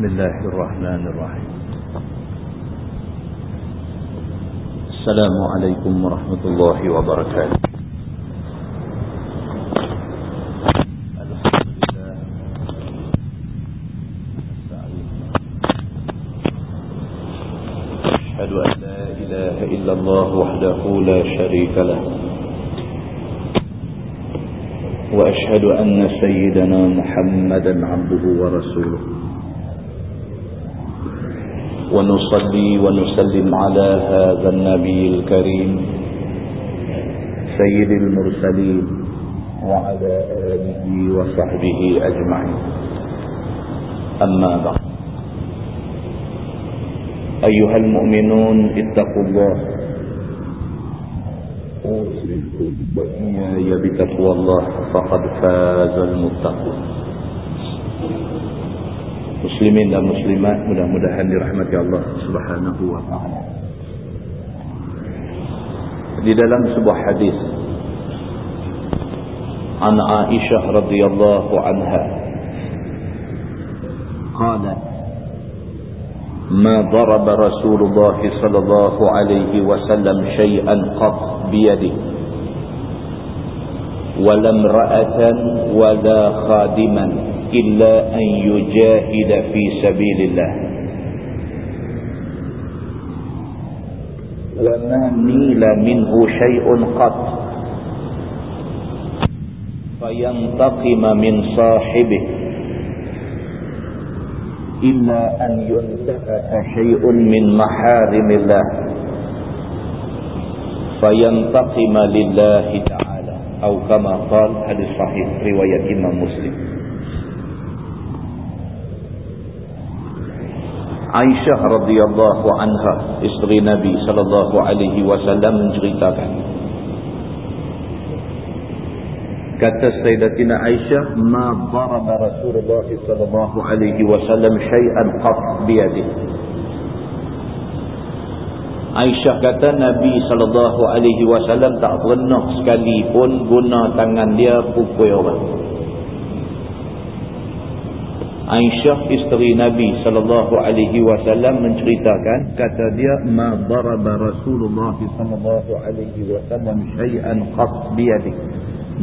بسم الله الرحمن الرحيم. السلام عليكم ورحمة الله وبركاته. أشهد أن لا إله إلا الله وحده لا شريك له. وأشهد أن سيدنا محمدا عبده ورسوله. ونصلي ونسلم على هذا النبي الكريم سيد المرسلين وعلى آله وصحبه أجمعين. أما بعد أيها المؤمنون اتقوا الله. أوصيكم وإياي بتقوى الله فقد فاز المتقون. Muslimin dan muslimat mudah-mudahan dirahmati Allah Subhanahu wa taala. Di dalam sebuah hadis An Aisyah radhiyallahu anha qalat ما ضرب رسول الله صلى الله عليه وسلم شيئا قط بيده ولا امرأة ولا خادما إلا أن يجاهد في سبيل الله وما نيل منه شيء قط. فينتقم من صاحبه. إلا أن ينتهك شيء من محارم الله. فينتقم لله تعالى. أو كما قال حديث صحيح رواية إمام مسلم. Aisyah radhiyallahu anha isteri Nabi sallallahu alaihi wasallam menceritakan. Kata Sayyidatina Aisyah ma daraba Rasulullah sallallahu alaihi wasallam syai'an qat biyadi Aisyah kata Nabi sallallahu alaihi wasallam tak pernah sekali pun guna tangan dia pukul orang Aisyah isteri Nabi sallallahu alaihi wasallam menceritakan kata dia ma daraba Rasulullah sallallahu alaihi wasallam syai'an qat biyadi.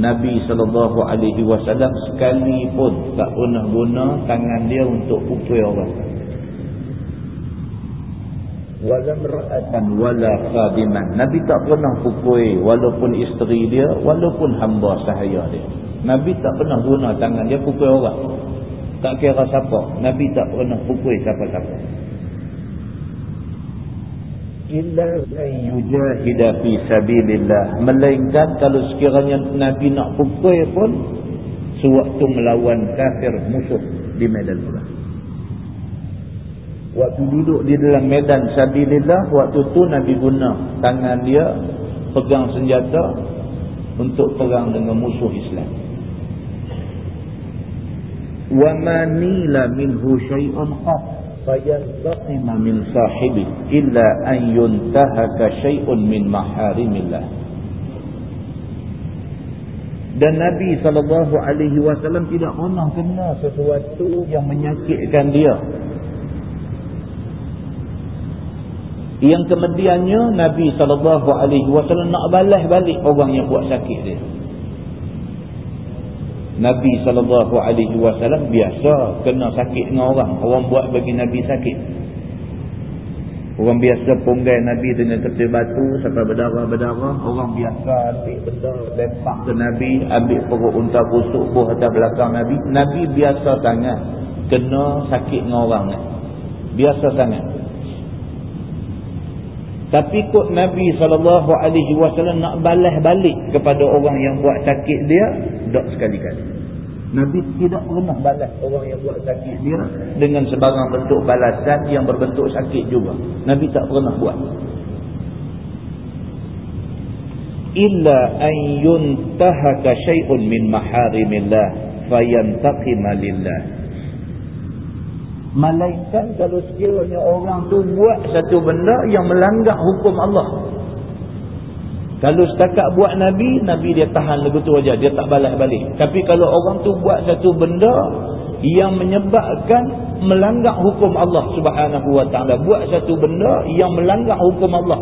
Nabi sallallahu alaihi wasallam sekali pun tak pernah guna tangan dia untuk pukul orang. Wala mar'atan wala khadiman. Nabi tak pernah pukul walaupun isteri dia walaupun hamba sahaya dia. Nabi tak pernah guna tangan dia pukul orang tak kira siapa. Nabi tak pernah pukul siapa-siapa. Illa an yujahida fi sabilillah. Melainkan kalau sekiranya Nabi nak pukul pun sewaktu melawan kafir musuh di medan perang waktu duduk di dalam medan sabilillah waktu tu Nabi guna tangan dia pegang senjata untuk perang dengan musuh Islam وما نيل منه شيء قط فينتقم من صاحبه إلا أن ينتهك شيء من محارم الله dan Nabi SAW tidak pernah kena sesuatu yang menyakitkan dia. Yang kemudiannya Nabi SAW nak balas balik orang yang buat sakit dia. Nabi SAW biasa kena sakit dengan orang. Orang buat bagi Nabi sakit. Orang biasa punggai Nabi dengan ketil batu sampai berdarah-berdarah. Orang biasa ambil benda lempak ke Nabi. Ambil perut unta busuk buh atas belakang Nabi. Nabi biasa sangat kena sakit dengan orang. Biasa sangat. Tapi kok Nabi SAW nak balas balik kepada orang yang buat sakit dia, tak sekali-kali. Nabi tidak pernah balas orang yang buat sakit dia dengan sebarang bentuk balasan yang berbentuk sakit juga. Nabi tak pernah buat. Illa an yuntahaka syai'un min maharimillah fayantaqima lillah. Malaikat kalau sekiranya orang tu buat satu benda yang melanggar hukum Allah. Kalau setakat buat Nabi, Nabi dia tahan lagu tu Dia tak balas balik. Tapi kalau orang tu buat satu benda yang menyebabkan melanggar hukum Allah subhanahu wa ta'ala. Buat satu benda yang melanggar hukum Allah.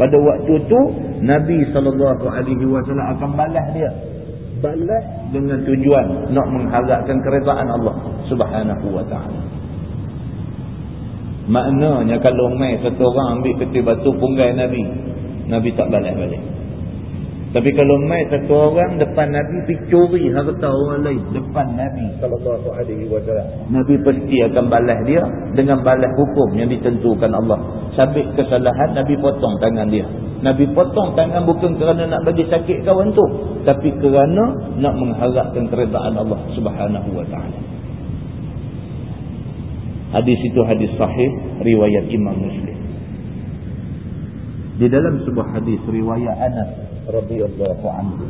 Pada waktu itu, Nabi SAW akan balas dia. Balas dengan tujuan nak mengharapkan keredaan Allah subhanahu wa ta'ala. Maknanya kalau mai satu orang ambil peti batu punggai Nabi, Nabi tak balas balik. Tapi kalau mai satu orang depan Nabi pergi curi harta orang lain depan Nabi sallallahu alaihi wasallam. Nabi pasti akan balas dia dengan balas hukum yang ditentukan Allah. Sabit kesalahan Nabi potong tangan dia. Nabi potong tangan bukan kerana nak bagi sakit kawan tu, tapi kerana nak mengharapkan keredaan Allah Subhanahu wa taala. Hadis itu hadis sahih riwayat Imam Muslim. Di dalam sebuah hadis riwayat Anas radhiyallahu anhu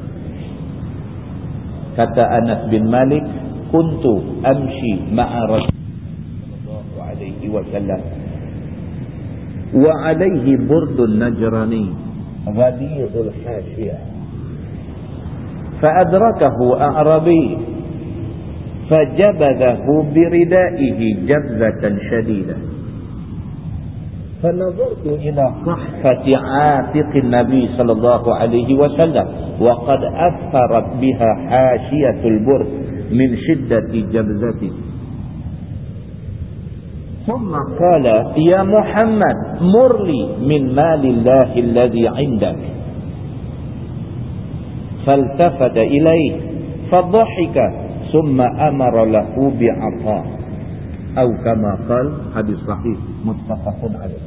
kata Anas bin Malik kuntu amshi ma'a Rasulullah alaihi wasallam wa alaihi burdun najrani ghadiyul hashiyah فأدركه أعربي فجبذه بردائه جبذة شديدة. فنظرت إلى صحفة عاتق النبي صلى الله عليه وسلم وقد أثرت بها حاشية البرد من شدة جبزته ثم قال يا محمد مر لي من مال الله الذي عندك. فالتفت إليه فضحك summa amara lahu bi'ata. Atau kama qal hadis sahih muttafaqun alaih.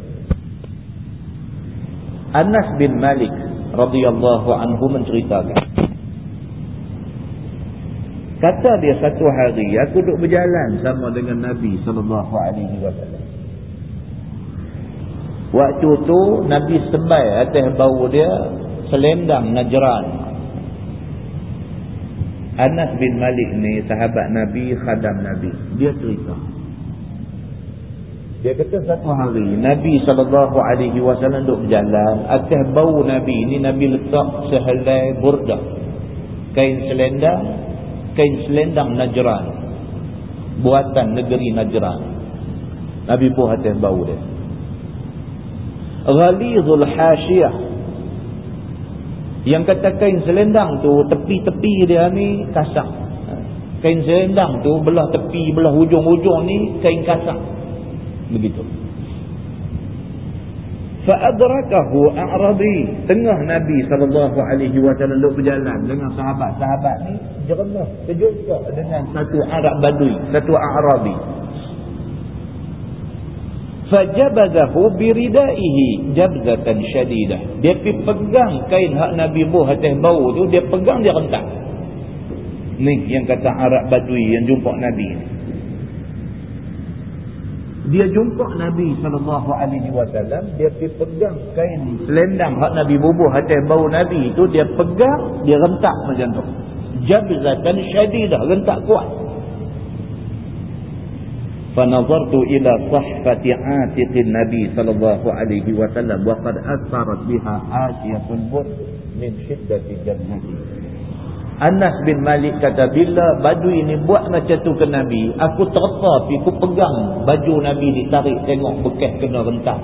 Anas bin Malik radhiyallahu anhu menceritakan. Kata dia satu hari aku duduk berjalan sama dengan Nabi sallallahu alaihi wasallam. Waktu tu Nabi sembai atas bau dia selendang najran. Anas bin Malik ni sahabat Nabi khadam Nabi. Dia cerita. Dia kata satu hari Nabi SAW duduk berjalan atas bau Nabi ini Nabi letak sehelai burdah. Kain selendang kain selendang Najran. Buatan negeri Najran. Nabi buah atas bau dia. Ghalizul Hashiyah yang kata kain selendang tu tepi-tepi dia ni kasar. Kain selendang tu belah tepi belah hujung-hujung ni kain kasar. Begitu. Faadrakahu a'rabi tengah nabi wasallam duduk berjalan dengan sahabat-sahabat ni jernih terjumpa dengan satu arab badui satu a'rabi fajabadahu biridaihi jabzatan syadidah dia pi pegang kain hak nabi buh atas bau tu dia pegang dia rentak ni yang kata arab badui yang jumpa nabi ni. Dia jumpa Nabi wasallam dia pegang kain selendang hak Nabi bubuh atas bau Nabi itu dia pegang dia rentak macam tu. Jabzatan syadidah rentak kuat fanazartu ila sahfati atiqin Nabi sallallahu alaihi wasallam wa qad atharat biha asiyatul bur min shiddati jannati Anas bin Malik kata bila baju ini buat macam tu ke Nabi aku terpa pergi aku pegang baju Nabi ditarik tengok bekas kena rentak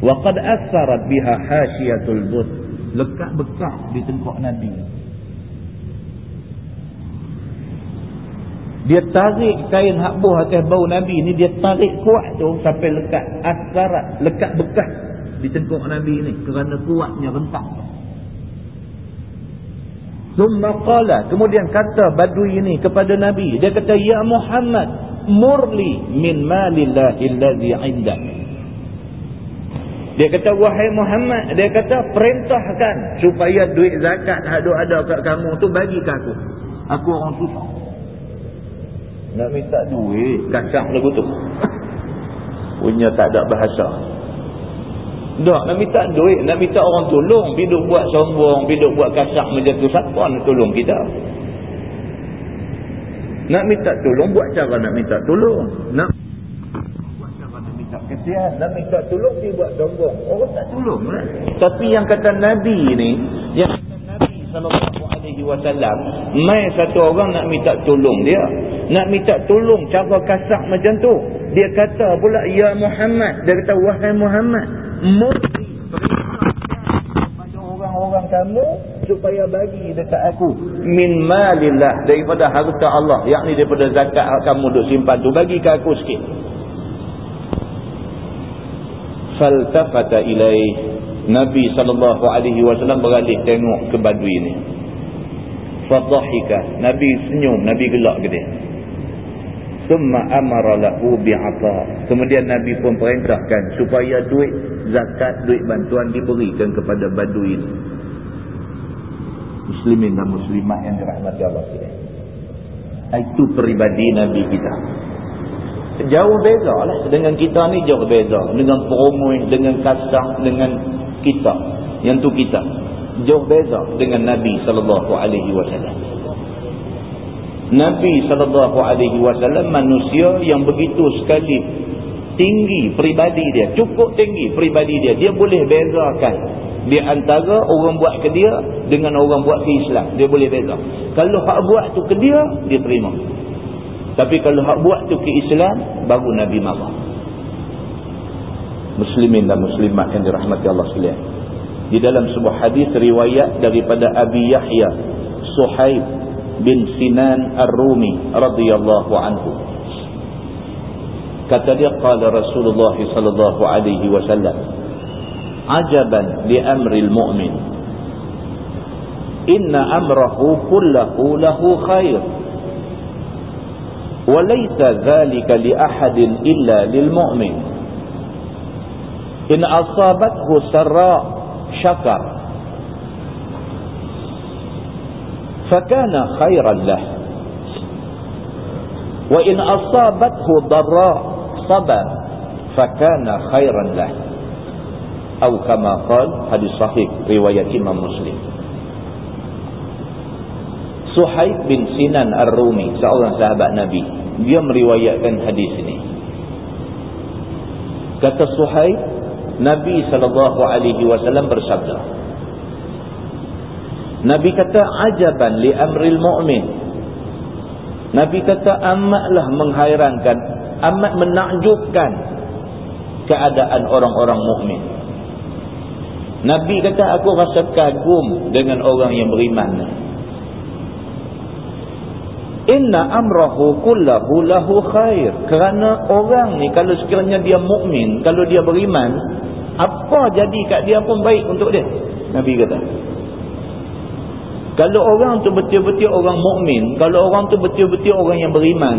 wa qad asarat biha hasyiatul bud lekat bekas di tengkok Nabi dia tarik kain hak buah atas bau Nabi ni dia tarik kuat tu sampai lekat asarat lekat bekas di tengkok Nabi ni kerana kuatnya rentak. Tu Thumma qala kemudian kata badui ini kepada nabi dia kata ya Muhammad murli min malillahi allazi indak dia kata wahai Muhammad dia kata perintahkan supaya duit zakat ada ada kat kamu tu bagi ke aku. Aku orang susah nak minta duit kacang lagu tu punya tak ada bahasa tak, nak minta duit, nak minta orang tolong. Biduk buat sombong, biduk buat kasak macam tu. Siapa nak tolong kita? Nak minta tolong, buat cara nak minta tolong. Nak buat nak minta kesian. Nak minta tolong, dia buat sombong. Orang tak tolong lah. Tapi yang kata Nabi ni, yang Nabi SAW wasallam mai satu orang nak minta tolong dia. Nak minta tolong cara kasar macam tu. Dia kata pula ya Muhammad dia kata wahai Muhammad mesti orang-orang kamu supaya bagi dekat aku. Min malillah daripada harta Allah yakni daripada zakat kamu duk simpan tu bagi ke aku sikit. Faltafata ilaih Nabi SAW beralih tengok ke badui ni. Fadhahika. Nabi senyum. Nabi gelak ke dia. Summa amara lahu bi'ata. Kemudian Nabi pun perintahkan supaya duit zakat, duit bantuan diberikan kepada badui ini. Muslimin dan muslimah yang dirahmati Allah. Itu peribadi Nabi kita. Jauh beza lah. Dengan kita ni jauh beza. Dengan perumui, dengan kasar, dengan kita. Yang tu kita. Jauh beza dengan Nabi sallallahu alaihi wasallam. Nabi sallallahu alaihi wasallam manusia yang begitu sekali tinggi peribadi dia cukup tinggi peribadi dia dia boleh bezakan di antara orang buat ke dia dengan orang buat ke Islam. Dia boleh beza. Kalau hak buat tu ke dia dia terima. Tapi kalau hak buat tu ke Islam baru Nabi marah muslimin dan muslimat yang dirahmati Allah sekalian. Di dalam sebuah hadis riwayat daripada Abi Yahya Suhaib bin Sinan Ar-Rumi radhiyallahu anhu. Kata dia qala Rasulullah sallallahu alaihi wasallam ajaban li amri al-mu'min inna amrahu kullahu lahu khair وليس ذلك لأحد إلا للمؤمن in asabathu sarra syakar fakana khairan lah wa in asabathu darra sabar fakana khairan lah atau kama qal hadis sahih riwayat Imam Muslim Suhaib bin Sinan Ar-Rumi seorang sahabat Nabi. Dia meriwayatkan hadis ini. Kata Suhaib Nabi sallallahu alaihi wasallam bersabda Nabi kata ajaban li amril mu'min. Nabi kata amatlah menghairankan amat menakjubkan keadaan orang-orang mukmin. Nabi kata aku rasa kagum dengan orang yang beriman Inna amrahu kullahu lahu khair. Kerana orang ni kalau sekiranya dia mukmin, kalau dia beriman, apa jadi kat dia pun baik untuk dia? Nabi kata. Kalau orang tu betul-betul orang mukmin, kalau orang tu betul-betul orang yang beriman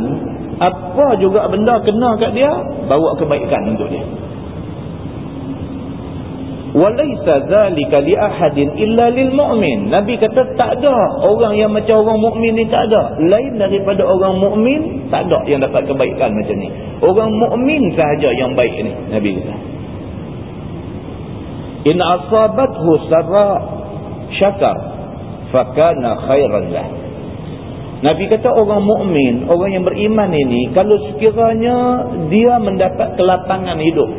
apa juga benda kena kat dia? Bawa kebaikan untuk dia walaysa zalika li ahadin illa lil mu'min. Nabi kata tak ada orang yang macam orang mukmin ni tak ada. Lain daripada orang mukmin tak ada yang dapat kebaikan macam ni. Orang mukmin sahaja yang baik ni nabi kata. In asabathu sarra syakar fakana khairan lah. Nabi kata orang mukmin, orang yang beriman ini kalau sekiranya dia mendapat kelapangan hidup.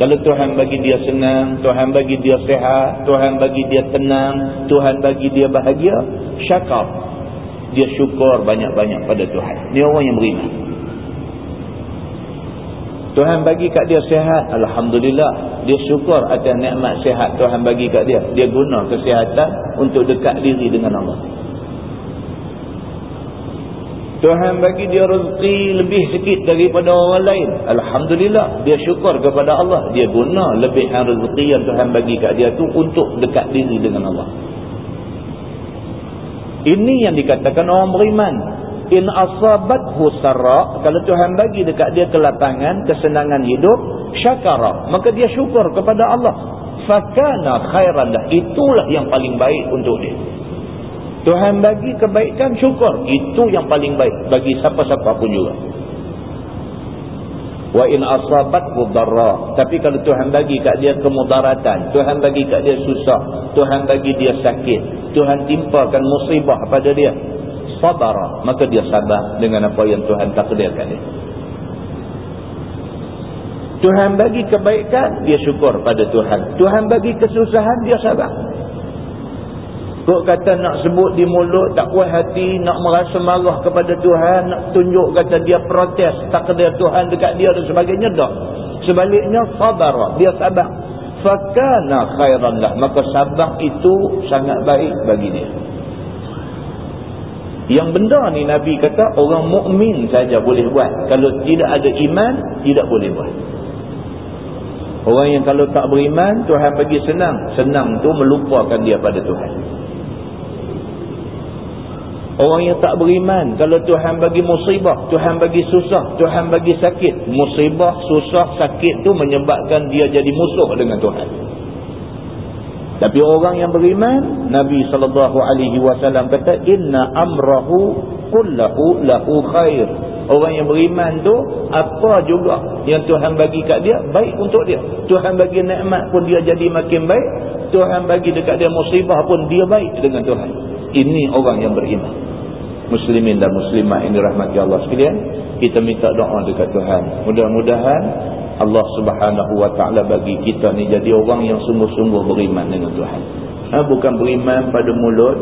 Kalau Tuhan bagi dia senang, Tuhan bagi dia sehat, Tuhan bagi dia tenang, Tuhan bagi dia bahagia, syakar. Dia syukur banyak-banyak pada Tuhan. Ini orang yang beriman. Tuhan bagi kat dia sehat, Alhamdulillah. Dia syukur atas nikmat sehat Tuhan bagi kat dia. Dia guna kesihatan untuk dekat diri dengan Allah. Tuhan bagi dia rezeki lebih sikit daripada orang lain. Alhamdulillah. Dia syukur kepada Allah. Dia guna lebihan rezeki yang Tuhan bagi kat dia tu untuk dekat diri dengan Allah. Ini yang dikatakan orang beriman in asabathu sarra kalau Tuhan bagi dekat dia kelapangan kesenangan hidup syakara maka dia syukur kepada Allah fakana khairan dah itulah yang paling baik untuk dia Tuhan bagi kebaikan syukur. Itu yang paling baik bagi siapa-siapa pun juga. Wa in asabathu darra tapi kalau Tuhan bagi kat dia kemudaratan Tuhan bagi kat dia susah Tuhan bagi dia sakit Tuhan timpakan musibah pada dia sabara maka dia sabar dengan apa yang Tuhan takdirkan dia. Tuhan bagi kebaikan dia syukur pada Tuhan. Tuhan bagi kesusahan dia sabar Kok kata nak sebut di mulut, tak puas hati, nak merasa marah kepada Tuhan, nak tunjuk kata dia protes, tak Tuhan dekat dia dan sebagainya, tak. Sebaliknya, sabar. Dia sabar. Fakana khairan lah. Maka sabar itu sangat baik bagi dia. Yang benda ni Nabi kata, orang mukmin saja boleh buat. Kalau tidak ada iman, tidak boleh buat. Orang yang kalau tak beriman, Tuhan bagi senang. Senang tu melupakan dia pada Tuhan. Orang yang tak beriman, kalau Tuhan bagi musibah, Tuhan bagi susah, Tuhan bagi sakit. Musibah, susah, sakit tu menyebabkan dia jadi musuh dengan Tuhan. Tapi orang yang beriman, Nabi SAW kata, Inna amrahu kullahu lahu khair. Orang yang beriman tu, apa juga yang Tuhan bagi kat dia, baik untuk dia. Tuhan bagi nikmat pun dia jadi makin baik. Tuhan bagi dekat dia musibah pun dia baik dengan Tuhan. Ini orang yang beriman. Muslimin dan muslimah yang dirahmati Allah sekalian kita minta doa dekat Tuhan. Mudah-mudahan Allah subhanahu wa ta'ala bagi kita ni jadi orang yang sungguh-sungguh beriman dengan Tuhan. Ha, bukan beriman pada mulut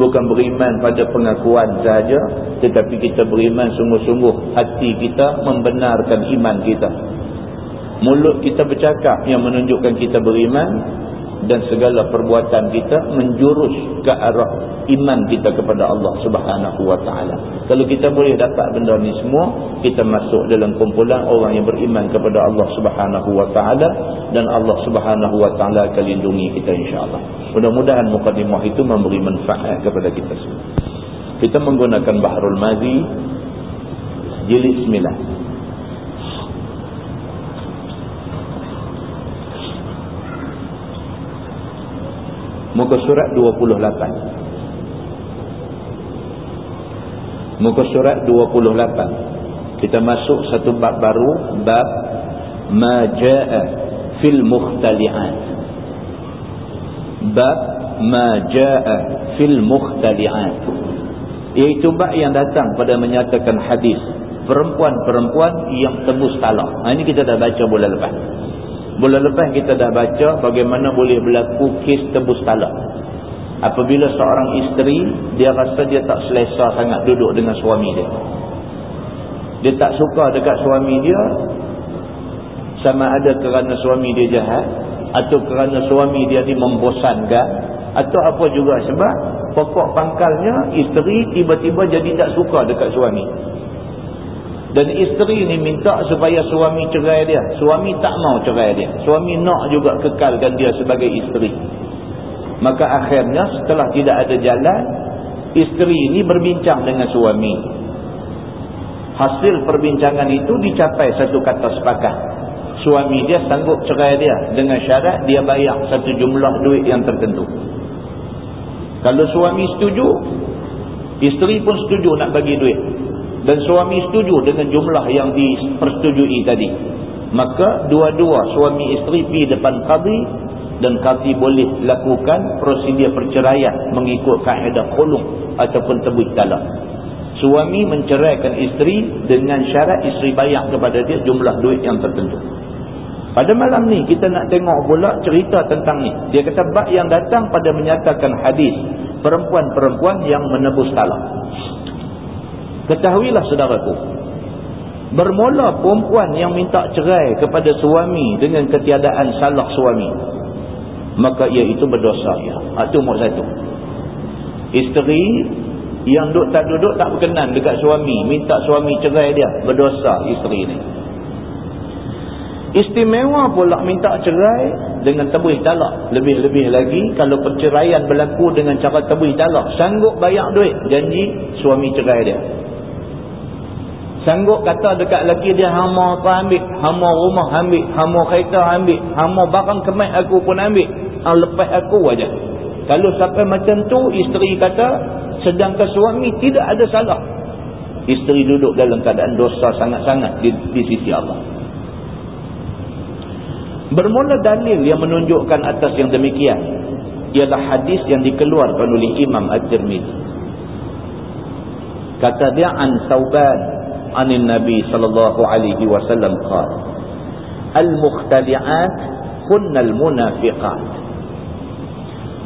bukan beriman pada pengakuan sahaja tetapi kita beriman sungguh-sungguh hati kita membenarkan iman kita. Mulut kita bercakap yang menunjukkan kita beriman dan segala perbuatan kita menjurus ke arah iman kita kepada Allah Subhanahu wa taala. Kalau kita boleh dapat benda ni semua, kita masuk dalam kumpulan orang yang beriman kepada Allah Subhanahu wa taala dan Allah Subhanahu wa taala akan lindungi kita insya-Allah. Mudah-mudahan mukadimah itu memberi manfaat kepada kita semua. Kita menggunakan Bahrul Mazi jilid 9. muka surat 28 muka surat 28 kita masuk satu bab baru bab maja'a fil mukhtali'at. Bab maja'a fil mukhtali'at. Iaitu bab yang datang pada menyatakan hadis perempuan-perempuan yang tebus talak. Ha, ini kita dah baca bulan lepas. Bulan lepas kita dah baca bagaimana boleh berlaku kes tebus talak. Apabila seorang isteri, dia rasa dia tak selesa sangat duduk dengan suami dia. Dia tak suka dekat suami dia, sama ada kerana suami dia jahat, atau kerana suami dia ni membosankan, atau apa juga sebab pokok pangkalnya isteri tiba-tiba jadi tak suka dekat suami. Dan isteri ni minta supaya suami cerai dia. Suami tak mau cerai dia. Suami nak juga kekalkan dia sebagai isteri. Maka akhirnya setelah tidak ada jalan, isteri ini berbincang dengan suami. Hasil perbincangan itu dicapai satu kata sepakat. Suami dia sanggup cerai dia dengan syarat dia bayar satu jumlah duit yang tertentu. Kalau suami setuju, isteri pun setuju nak bagi duit dan suami setuju dengan jumlah yang dipersetujui tadi maka dua-dua suami isteri pergi depan qadi dan qadi boleh lakukan prosedur perceraian mengikut kaedah khulung ataupun tebus talak suami menceraikan isteri dengan syarat isteri bayar kepada dia jumlah duit yang tertentu pada malam ni kita nak tengok pula cerita tentang ni dia kata bab yang datang pada menyatakan hadis perempuan-perempuan yang menebus talak Ketahuilah saudaraku. Bermula perempuan yang minta cerai kepada suami dengan ketiadaan salah suami. Maka ia itu berdosa. Ya. Itu umur satu. Isteri yang duduk tak duduk tak berkenan dekat suami. Minta suami cerai dia. Berdosa isteri ini. Istimewa pula minta cerai dengan tebuih talak. Lebih-lebih lagi kalau perceraian berlaku dengan cara tebuih talak. Sanggup bayar duit. Janji suami cerai dia. Sanggup kata dekat lelaki dia hama apa ambil. Hama rumah ambil. Hama kereta ambil. Hama barang kemat aku pun ambil hang lepas aku aja. Kalau sampai macam tu isteri kata sedangkan suami tidak ada salah. Isteri duduk dalam keadaan dosa sangat-sangat di, di sisi Allah. Bermula dalil yang menunjukkan atas yang demikian ialah hadis yang dikeluarkan oleh Imam At-Tirmizi. Kata dia an Sauban anil Nabi sallallahu alaihi wasallam qala: "Al-mukhtali'at kunnal munafiqat."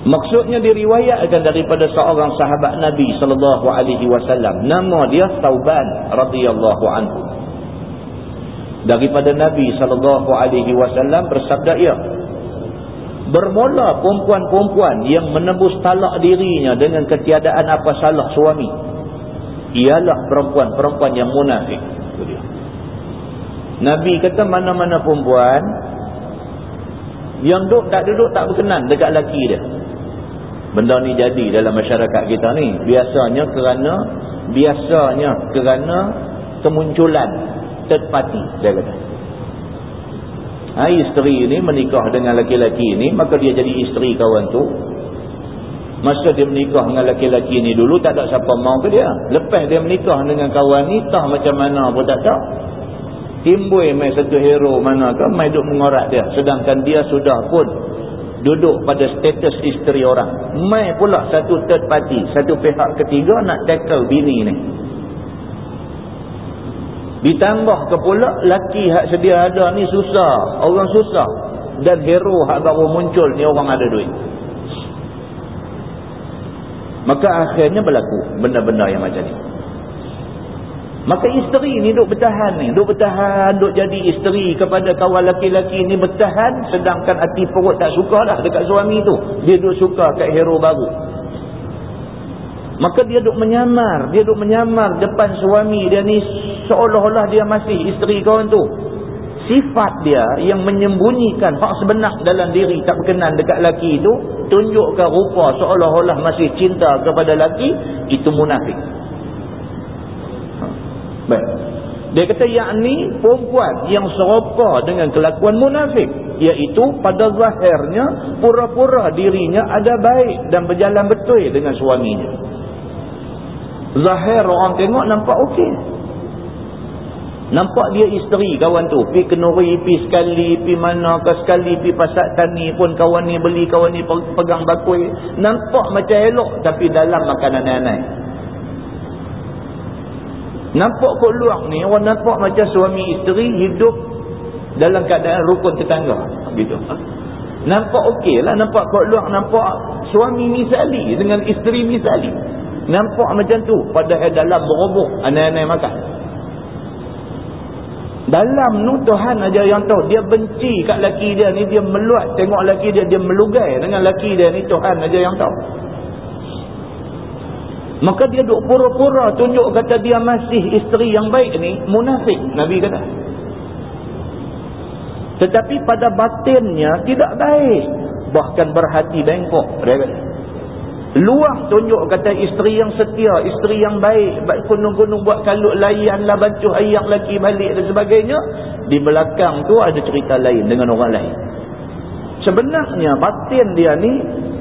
Maksudnya diriwayatkan daripada seorang sahabat Nabi sallallahu alaihi wasallam nama dia Tauban radhiyallahu anhu. Daripada Nabi sallallahu alaihi wasallam bersabda ia Bermula perempuan-perempuan yang menembus talak dirinya dengan ketiadaan apa salah suami ialah perempuan-perempuan yang munafik. Nabi kata mana-mana perempuan yang duduk tak duduk tak berkenan dekat laki dia benda ni jadi dalam masyarakat kita ni. Biasanya kerana biasanya kerana kemunculan third party dia kata. Ha, isteri ni menikah dengan laki-laki ni maka dia jadi isteri kawan tu. Masa dia menikah dengan laki-laki ni dulu tak ada siapa mau ke dia. Lepas dia menikah dengan kawan ni tah macam mana pun tak tahu. Timbul mai satu hero mana ke mai duk mengorak dia. Sedangkan dia sudah pun duduk pada status isteri orang. Mai pula satu third party satu pihak ketiga nak tackle bini ni. Ditambah ke pula laki hak sedia ada ni susah orang susah. Dan hero hak baru muncul ni orang ada duit. Maka akhirnya berlaku benda-benda yang macam ni Maka isteri ni duk bertahan ni. Duk bertahan, duk jadi isteri kepada kawan laki-laki ni bertahan. Sedangkan hati perut tak suka dah dekat suami tu. Dia duk suka kat hero baru. Maka dia duk menyamar. Dia duk menyamar depan suami dia ni seolah-olah dia masih isteri kawan tu. Sifat dia yang menyembunyikan hak sebenar dalam diri tak berkenan dekat laki tu. Tunjukkan rupa seolah-olah masih cinta kepada laki. Itu munafik. Baik. Dia kata yakni perempuan yang serupa dengan kelakuan munafik. Iaitu pada zahirnya pura-pura dirinya ada baik dan berjalan betul dengan suaminya. Zahir orang tengok nampak okey. Nampak dia isteri kawan tu. Pi kenuri, pi sekali, pi mana ke sekali, pi pasat tani pun kawan ni beli, kawan ni pegang bakui. Nampak macam elok tapi dalam makanan aneh-aneh. Nampak kok luar ni orang nampak macam suami isteri hidup dalam keadaan rukun tetangga. Gitu. Nampak okey lah. Nampak kok luar nampak suami misali dengan isteri misali. Nampak macam tu. Padahal dalam berobok aneh-aneh makan. Dalam tu Tuhan aja yang tahu. Dia benci kat laki dia ni. Dia meluat tengok laki dia. Dia melugai dengan laki dia ni. Tuhan aja yang tahu. Maka dia duk pura-pura tunjuk kata dia masih isteri yang baik ni. Munafik. Nabi kata. Tetapi pada batinnya tidak baik. Bahkan berhati bengkok. Dia kata. Luang tunjuk kata isteri yang setia. Isteri yang baik. Gunung-gunung buat kalut layan lah. Bancuh ayak lagi balik dan sebagainya. Di belakang tu ada cerita lain dengan orang lain. Sebenarnya batin dia ni.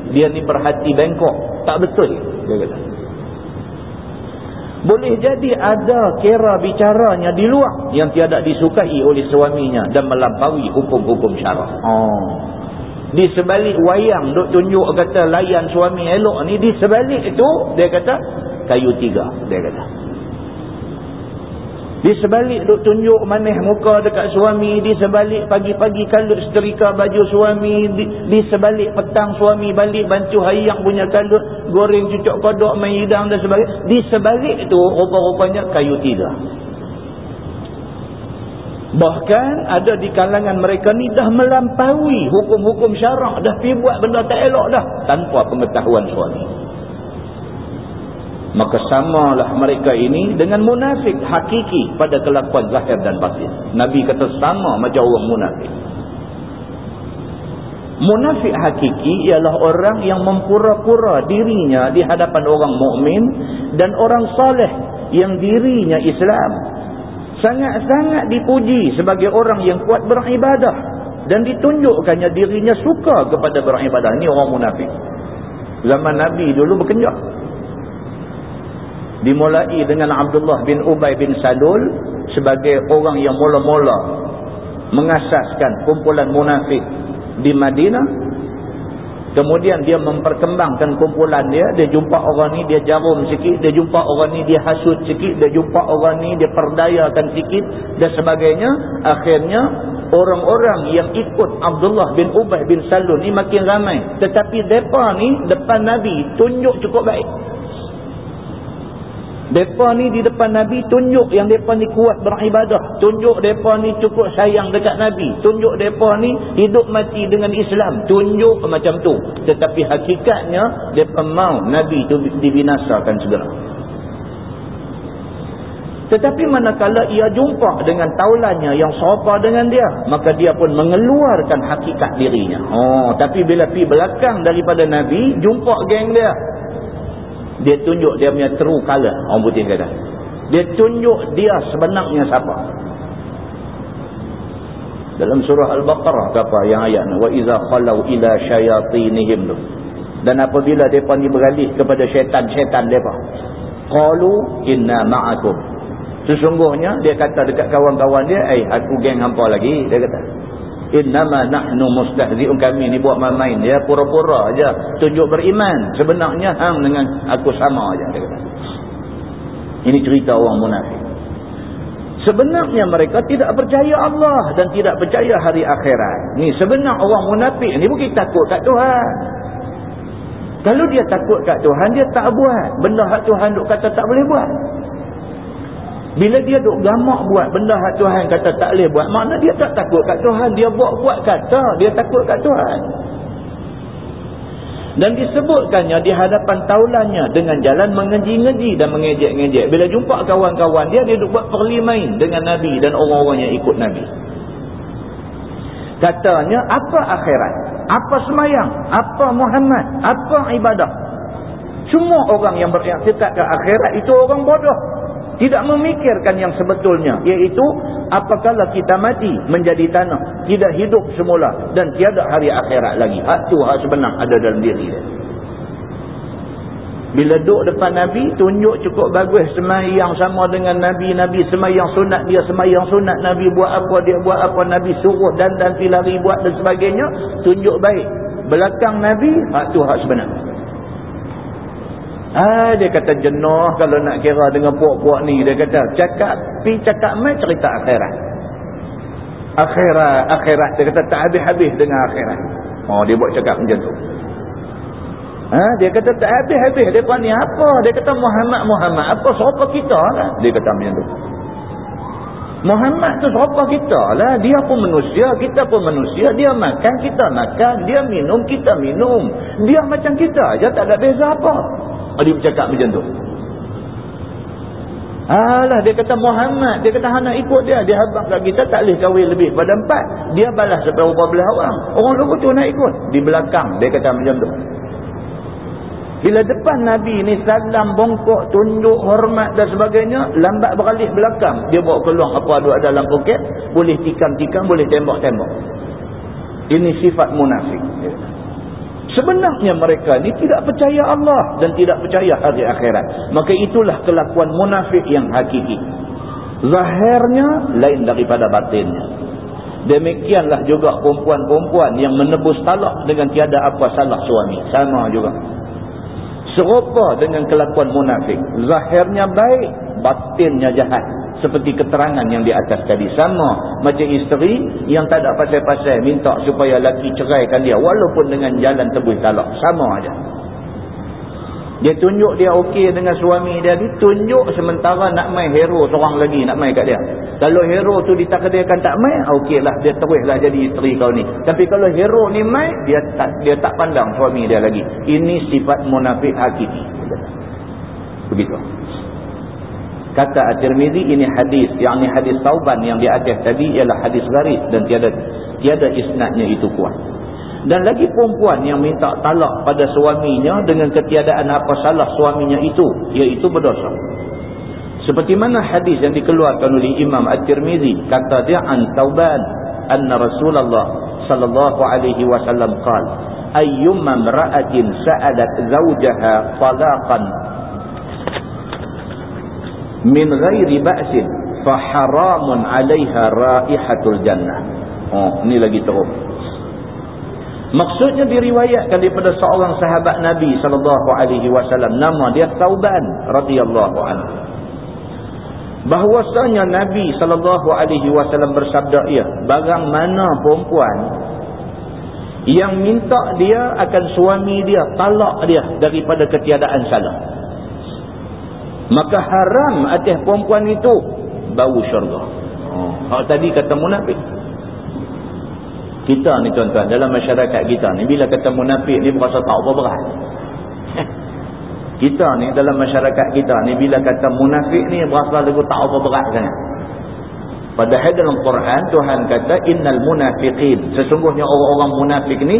Dia ni berhati bengkok. Tak betul. Dia kata. Boleh jadi ada kira bicaranya di luar yang tiada disukai oleh suaminya dan melampaui hukum-hukum syarak. Oh. Di sebalik wayang duk tunjuk kata layan suami elok ni di sebalik itu dia kata kayu tiga dia kata. Di sebalik duk tunjuk manis muka dekat suami. Di sebalik pagi-pagi kalut seterika baju suami. Di, di sebalik petang suami balik bancu hayang punya kalut. Goreng cucuk kodok main hidang dan sebagainya. Di sebalik itu rupa-rupanya kayu tiga. Bahkan ada di kalangan mereka ni dah melampaui hukum-hukum syarak. Dah pergi buat benda tak elok dah. Tanpa pengetahuan suami maka samalah mereka ini dengan munafik hakiki pada kelakuan zahir dan batin. Nabi kata sama macam orang munafik. Munafik hakiki ialah orang yang mempura-pura dirinya di hadapan orang mukmin dan orang soleh yang dirinya Islam. Sangat-sangat dipuji sebagai orang yang kuat beribadah dan ditunjukkannya dirinya suka kepada beribadah. Ini orang munafik. Zaman Nabi dulu berkenjak dimulai dengan Abdullah bin Ubay bin Salul sebagai orang yang mula-mula mengasaskan kumpulan munafik di Madinah. Kemudian dia memperkembangkan kumpulan dia. Dia jumpa orang ni dia jarum sikit. Dia jumpa orang ni dia hasut sikit. Dia jumpa orang ni dia perdayakan sikit dan sebagainya. Akhirnya orang-orang yang ikut Abdullah bin Ubay bin Salul ni makin ramai. Tetapi mereka ni depan Nabi tunjuk cukup baik mereka ni di depan Nabi tunjuk yang mereka ni kuat beribadah. Tunjuk mereka ni cukup sayang dekat Nabi. Tunjuk mereka ni hidup mati dengan Islam. Tunjuk macam tu. Tetapi hakikatnya mereka mau Nabi tu dibinasakan segera. Tetapi manakala ia jumpa dengan taulannya yang serupa dengan dia, maka dia pun mengeluarkan hakikat dirinya. Oh, tapi bila pi belakang daripada Nabi, jumpa geng dia. Dia tunjuk dia punya true color, orang putih kata. Dia tunjuk dia sebenarnya siapa. Dalam surah Al-Baqarah apa yang ayat wa iza khalau ila syayatinihim tu. Dan apabila depa ni beralih kepada syaitan-syaitan depa, qalu inna ma'akum Sesungguhnya dia kata dekat kawan-kawan dia, "Eh, aku geng hampa lagi." Dia kata. "Innama nahnu mustahzi'un kami ni buat main-main dia pura-pura aja, tunjuk beriman. Sebenarnya hang dengan aku sama aja." Dia kata. Ini cerita orang munafik. Sebenarnya mereka tidak percaya Allah dan tidak percaya hari akhirat. Ni sebenar orang munafik ni bukan takut kat Tuhan. Kalau dia takut kat Tuhan, dia tak buat. Benda hak Tuhan duk kata tak boleh buat. Bila dia duk gamak buat benda hak Tuhan kata tak boleh buat, makna dia tak takut kat Tuhan. Dia buat-buat kata, dia takut kat Tuhan. Dan disebutkannya di hadapan taulannya dengan jalan mengeji-ngeji dan mengejek-ngejek. Bila jumpa kawan-kawan dia, dia duk buat perlimain dengan Nabi dan orang-orang yang ikut Nabi. Katanya, apa akhirat? Apa semayang? Apa Muhammad? Apa ibadah? Semua orang yang beraktikat ke akhirat itu orang bodoh. Tidak memikirkan yang sebetulnya. Iaitu, apakala kita mati menjadi tanah. Tidak hidup semula. Dan tiada hari akhirat lagi. Hak tu hak sebenar ada dalam diri dia. Bila duduk depan Nabi, tunjuk cukup bagus semayang sama dengan Nabi. Nabi semayang sunat, dia semayang sunat. Nabi buat apa, dia buat apa. Nabi suruh dan dan pilari buat dan sebagainya. Tunjuk baik. Belakang Nabi, hak tu hak sebenar. Ah dia kata jenuh kalau nak kira dengan puak-puak ni dia kata cakap pi cakap mai cerita akhirat. Akhirat akhirat dia kata tak habis-habis dengan akhirat. Oh dia buat cakap macam tu. Ha, dia kata tak habis-habis dia ni apa? Dia kata Muhammad Muhammad apa siapa kita lah. Dia kata macam tu. Muhammad tu siapa kita lah. Dia pun manusia, kita pun manusia. Dia makan, kita makan. Dia minum, kita minum. Dia macam kita aja tak ada beza apa. Dia bercakap macam tu. Alah, dia kata Muhammad. Dia kata nak ikut dia. Dia habak kat kita tak boleh kahwin lebih pada empat. Dia balas seberapa belah orang. Orang lupa tu nak ikut. Di belakang dia kata macam tu. Bila depan Nabi ni salam, bongkok, tunduk, hormat dan sebagainya. Lambat beralih belakang. Dia bawa keluar apa ada dalam poket. Boleh tikam-tikam, boleh tembak-tembak. Ini sifat munafik. Sebenarnya mereka ni tidak percaya Allah dan tidak percaya hari akhirat. Maka itulah kelakuan munafik yang hakiki. Zahirnya lain daripada batinnya. Demikianlah juga perempuan-perempuan yang menebus talak dengan tiada apa salah suami. Sama juga. Serupa dengan kelakuan munafik. Zahirnya baik, batinnya jahat seperti keterangan yang di atas tadi. Sama macam isteri yang tak ada pasal-pasal minta supaya laki ceraikan dia walaupun dengan jalan tebus talak. Sama aja. Dia tunjuk dia okey dengan suami dia dia tunjuk sementara nak main hero seorang lagi nak main kat dia. Kalau hero tu ditakdirkan tak main okeylah dia teruslah jadi isteri kau ni. Tapi kalau hero ni main dia tak dia tak pandang suami dia lagi. Ini sifat munafik hakiki. Begitu kata At-Tirmizi ini hadis. Yang ini hadis tauban yang di atas tadi ialah hadis garis dan tiada tiada isnadnya itu kuat. Dan lagi perempuan yang minta talak pada suaminya dengan ketiadaan apa salah suaminya itu iaitu berdosa. Seperti mana hadis yang dikeluarkan oleh Imam At-Tirmizi kata dia an tauban anna Rasulullah sallallahu alaihi wasallam qala ayyumma imra'atin sa'alat zawjaha talaqan min ghairi ba'sin fa haramun 'alaiha raihatul jannah. Oh, ini lagi teruk. Maksudnya diriwayatkan daripada seorang sahabat Nabi sallallahu alaihi wasallam nama dia Tauban radhiyallahu anhu. bahwasanya Nabi SAW bersabda ya barang mana perempuan yang minta dia akan suami dia talak dia daripada ketiadaan salah maka haram atas perempuan itu. Bau syurga. Oh. tadi kata munafik. Kita ni tuan-tuan dalam masyarakat kita ni bila kata munafik ni berasa tak apa berat. Kita ni dalam masyarakat kita ni bila kata munafik ni berasa lagu tak apa berat sangat. Padahal dalam Quran Tuhan kata innal munafiqin. Sesungguhnya orang-orang munafik ni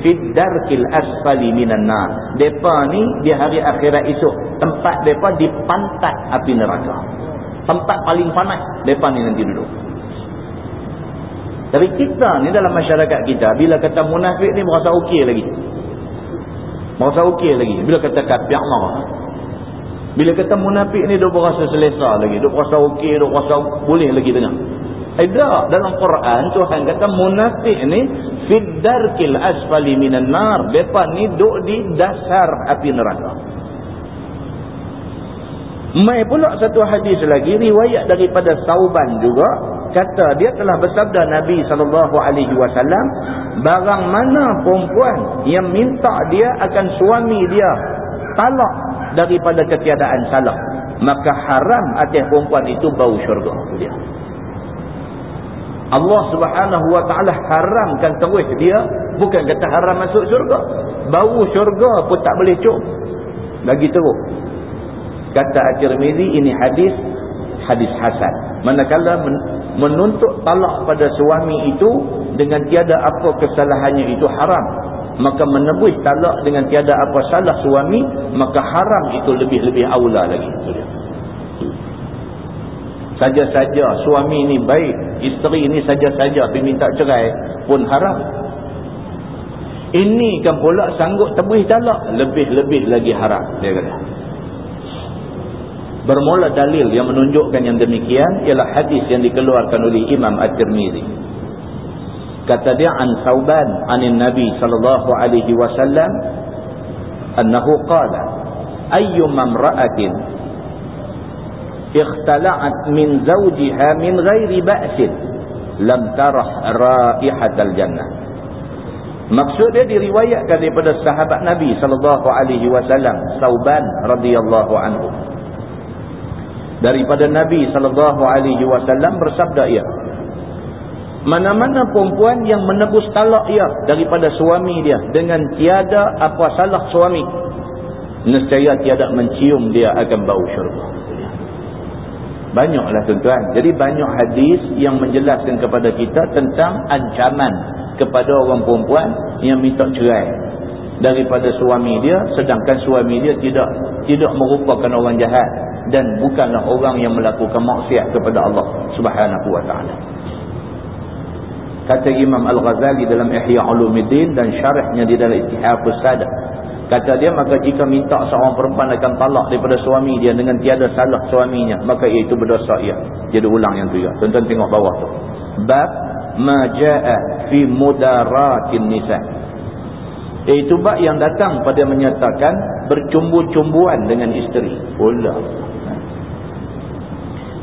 fiddarkil asfali minan nar depa ni di hari akhirat esok tempat depa di pantat api neraka tempat paling panas depa ni nanti duduk tapi kita ni dalam masyarakat kita bila kata munafik ni berasa okey lagi. Berasa okey lagi. Bila kata kafir marah. Bila kata munafik ni dia berasa selesa lagi. Dia berasa okey, dia berasa boleh lagi dengar. Ada dalam Quran Tuhan kata munafik ni fiddarkil asfali minan nar. Depa ni duduk di dasar api neraka. Mai pula satu hadis lagi riwayat daripada Sauban juga kata dia telah bersabda Nabi sallallahu alaihi wasallam barang mana perempuan yang minta dia akan suami dia talak daripada ketiadaan salah maka haram atas perempuan itu bau syurga dia Allah subhanahu wa ta'ala haramkan terus dia. Bukan kata haram masuk syurga. Bau syurga pun tak boleh cuk. Lagi teruk. Kata At-Tirmizi ini hadis hadis hasan. Manakala menuntut talak pada suami itu dengan tiada apa kesalahannya itu haram. Maka menebus talak dengan tiada apa salah suami maka haram itu lebih-lebih aula lagi saja-saja. Suami ini baik isteri ini saja-saja. Pergi minta cerai pun haram. Ini kan pula sanggup tebus talak lebih-lebih lagi haram dia kata. Bermula dalil yang menunjukkan yang demikian ialah hadis yang dikeluarkan oleh Imam At-Tirmizi. Kata dia an Sauban anin Nabi sallallahu alaihi wasallam annahu qala ayyuma imra'atin ikhtala'at min zawjiha min ghairi ba'sin lam tarah raihatal jannah. Maksud dia diriwayatkan daripada sahabat Nabi sallallahu alaihi wasallam Sauban radhiyallahu anhu. Daripada Nabi sallallahu alaihi wasallam bersabda ia mana-mana perempuan yang menebus talak ia daripada suami dia dengan tiada apa salah suami nescaya tiada mencium dia akan bau syurga banyaklah tuan-tuan jadi banyak hadis yang menjelaskan kepada kita tentang ancaman kepada orang perempuan yang minta cerai daripada suami dia sedangkan suami dia tidak tidak merupakan orang jahat dan bukanlah orang yang melakukan maksiat kepada Allah Subhanahu wa taala. Kata Imam Al-Ghazali dalam Ihya Ulumuddin dan syarahnya di dalam Ittihafus Sada. Kata dia maka jika minta seorang perempuan akan talak daripada suami dia dengan tiada salah suaminya maka itu berdosa ia. Jadi ulang yang tu ya. Tonton tengok bawah tu. Bab ma jaa fi mudaratin nisa. Itu bab yang datang pada menyatakan bercumbu-cumbuan dengan isteri. Allah.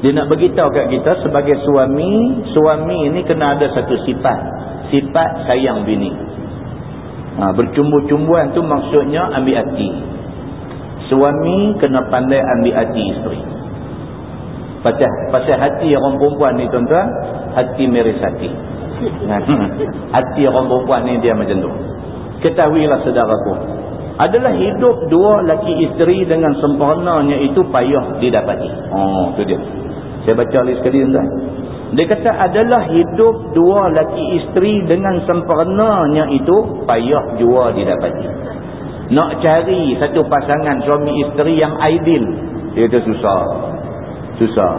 Dia nak beritahu kat kita sebagai suami, suami ini kena ada satu sifat. Sifat sayang bini. Ha, bercumbu-cumbuan tu maksudnya ambil hati. Suami kena pandai ambil hati isteri. Pasal, pasal hati orang perempuan ni tuan-tuan, hati merisati. Ha, hati orang perempuan ni dia macam tu. Ketahuilah saudaraku. Adalah hidup dua laki isteri dengan sempurnanya itu payah didapati. Oh, tu dia. Saya baca lagi sekali tuan. Dia kata adalah hidup dua laki isteri dengan sempurnanya itu payah jua didapati. Nak cari satu pasangan suami isteri yang ideal. Kata susah. Susah.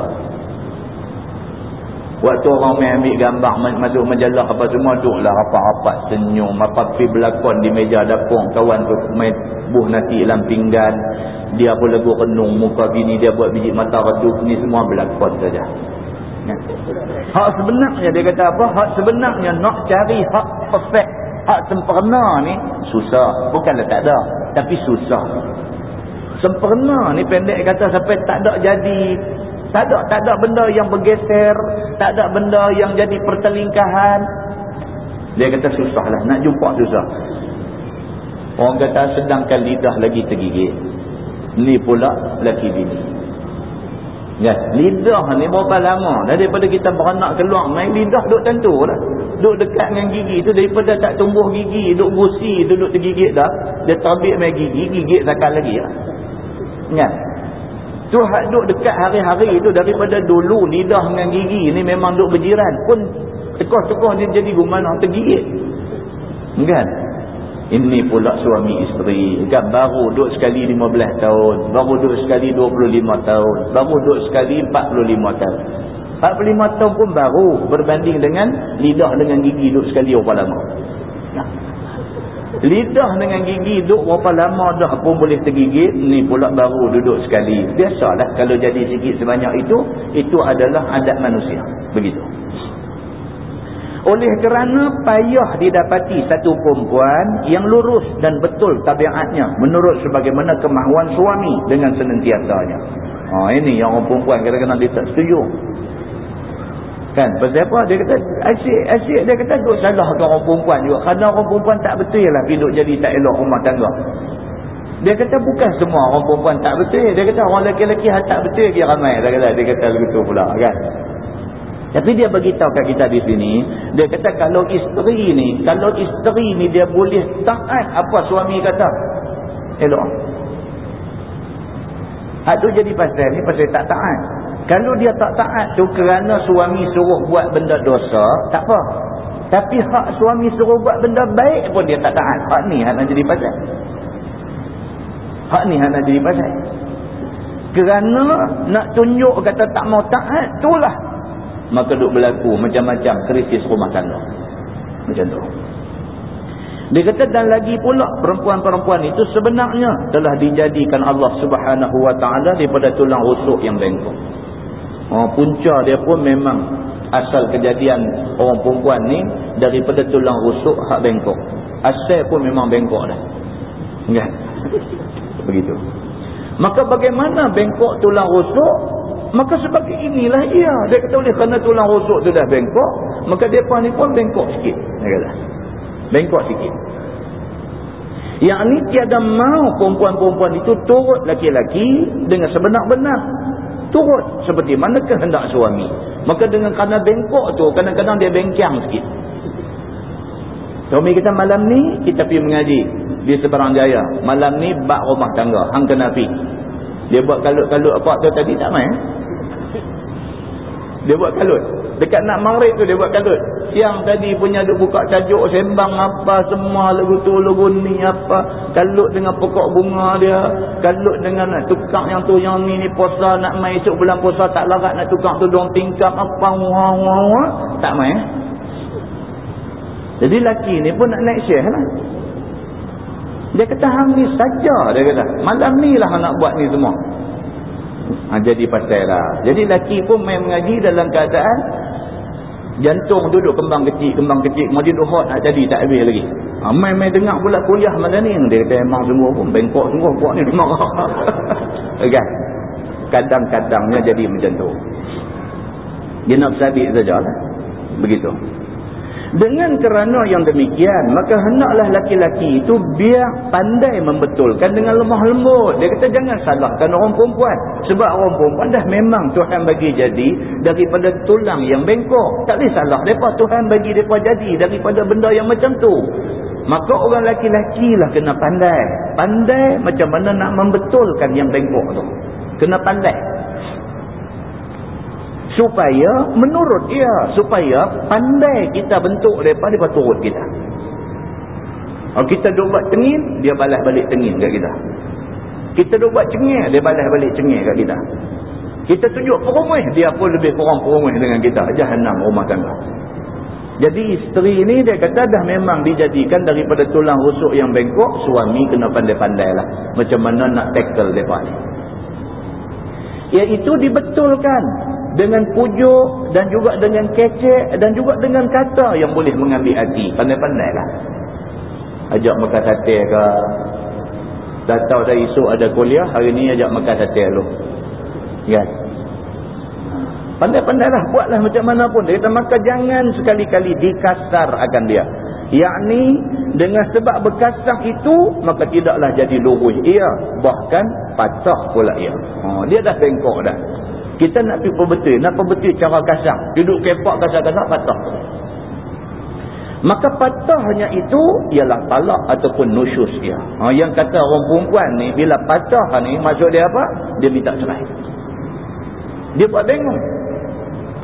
Waktu orang main ambil gambar masuk majalah apa semua duduklah rapat-rapat senyum. Apa pergi berlakon di meja dapur kawan tu main buh nasi dalam pinggan dia pun lagu renung muka bini dia buat biji mata redup ni semua berlakon saja ya. hak sebenarnya dia kata apa hak sebenarnya nak cari hak perfect hak sempurna ni susah bukanlah tak ada tapi susah sempurna ni pendek kata sampai tak ada jadi Tak ada, tak ada benda yang bergeser, tak ada benda yang jadi pertelingkahan. Dia kata susahlah, nak jumpa susah. Orang kata sedangkan lidah lagi tergigit. Ni pula laki bini. Ya, lidah ni berapa lama daripada kita beranak keluar main lidah duk tentu lah. Duk dekat dengan gigi tu daripada tak tumbuh gigi, duk gusi, duduk tergigit dah. Dia terbit main gigi, gigit zakal lagi lah. Ya. Tu hak duk dekat hari-hari tu daripada dulu lidah dengan gigi ni memang duk berjiran pun tekah-tekah dia jadi gumana tergigit. Kan? Ini pula suami isteri. Kan baru duduk sekali 15 tahun. Baru duduk sekali 25 tahun. Baru duduk sekali 45 tahun. 45 tahun pun baru berbanding dengan lidah dengan gigi duduk sekali berapa lama. Lidah dengan gigi duduk berapa lama dah pun boleh tergigit. Ni pula baru duduk sekali. Biasalah kalau jadi sikit sebanyak itu. Itu adalah adat manusia. Begitu. Oleh kerana payah didapati satu perempuan yang lurus dan betul tabiatnya. Menurut sebagaimana kemahuan suami dengan senantiasanya. Ha, ini yang orang perempuan kadang-kadang dia tak setuju. Kan? Pasal apa? Dia kata, asyik-asyik dia kata, duk salah ke orang perempuan juga. Kerana orang perempuan tak betul lah hidup jadi tak elok rumah tangga. Dia kata, bukan semua orang perempuan tak betul. Dia kata, orang lelaki-lelaki tak betul lagi ramai. Dia kata, dia kata begitu pula. Kan? Tapi dia beritahu kat kita di sini, dia kata kalau isteri ni, kalau isteri ni dia boleh taat apa suami kata. Elok. Hak tu jadi pasal ni pasal tak taat. Kalau dia tak taat tu kerana suami suruh buat benda dosa, tak apa. Tapi hak suami suruh buat benda baik pun dia tak taat. Hak ni hak nak jadi pasal. Hak ni hak nak jadi pasal. Kerana nak tunjuk kata tak mau taat, itulah. Maka duk berlaku macam-macam krisis rumah tangga. Macam tu. Dia kata dan lagi pula perempuan-perempuan itu sebenarnya telah dijadikan Allah subhanahu wa ta'ala daripada tulang rusuk yang bengkok. Oh, punca dia pun memang asal kejadian orang perempuan ni daripada tulang rusuk hak bengkok. Asal pun memang bengkok dah. Kan? Begitu. Maka bagaimana bengkok tulang rusuk? Maka sebagai inilah ia. Dia kata oleh kerana tulang rusuk tu dah bengkok, maka depa ni pun bengkok sikit. Dia kata. Bengkok sikit. Yang ni tiada mau perempuan-perempuan itu turut laki-laki dengan sebenar-benar turut seperti mana kehendak suami maka dengan kerana bengkok tu kadang-kadang dia bengkiang sikit suami kita malam ni kita pergi mengaji di seberang jaya malam ni bak rumah tangga hang kena pergi dia buat kalut-kalut apa tu tadi tak main? Dia buat kalut. Dekat nak maghrib tu dia buat kalut. Siang tadi punya duk buka cajuk sembang apa semua lagu tu lagu ni apa. Kalut dengan pokok bunga dia. Kalut dengan nak tukar yang tu yang ni ni puasa nak main esok bulan puasa tak larat nak tukar tu dong tingkap apa wah wah wah. Tak main. Jadi laki ni pun nak naik syekh lah dia kata hang ni saja dia kata. Malam ni lah nak buat ni semua. Ha, jadi pasal lah. Jadi laki pun main mengaji dalam keadaan jantung duduk kembang kecil kembang kecil. Kemudian duhot nak jadi tak habis lagi. Ha, main-main dengar pula kuliah mana ni. Dia kata emang semua pun bengkok semua buat ni marah kan kadang-kadangnya jadi macam tu. Dia nak bersabit sajalah. Begitu dengan kerana yang demikian, maka hendaklah laki-laki itu biar pandai membetulkan dengan lemah lembut. Dia kata jangan salahkan orang perempuan. Sebab orang perempuan dah memang Tuhan bagi jadi daripada tulang yang bengkok. Tak boleh salah mereka. Tuhan bagi mereka jadi daripada benda yang macam tu. Maka orang laki-laki lah kena pandai. Pandai macam mana nak membetulkan yang bengkok tu. Kena pandai supaya menurut dia supaya pandai kita bentuk daripada dia turut kita. Kalau kita duk buat tengin dia balas balik tengin kat kita. Kita duk buat cengih dia balas balik cengih kat kita. Kita tunjuk perumah dia pun lebih kurang perumah dengan kita. Jahanam rumah tangga. Jadi isteri ni dia kata dah memang dijadikan daripada tulang rusuk yang bengkok suami kena pandai-pandai lah. Macam mana nak tackle mereka ni iaitu dibetulkan dengan pujuk dan juga dengan kecek dan juga dengan kata yang boleh mengambil hati. Pandai-pandai lah. Ajak makan sate ke. Dah tahu dah esok ada kuliah, hari ni ajak makan sate lu. Kan? Pandai-pandailah buatlah macam mana pun. Dia kata maka jangan sekali-kali dikasar akan dia. Yakni dengan sebab berkasar itu maka tidaklah jadi lurus ia. Bahkan patah pula ia. Ha, dia dah bengkok dah. Kita nak pergi perbetul. Nak perbetul cara kasar. Duduk kepak kasar-kasar patah. Maka patahnya itu ialah talak ataupun nusyus dia. Ha, yang kata orang perempuan ni bila patah ni maksud dia apa? Dia minta cerai. Dia buat bingung.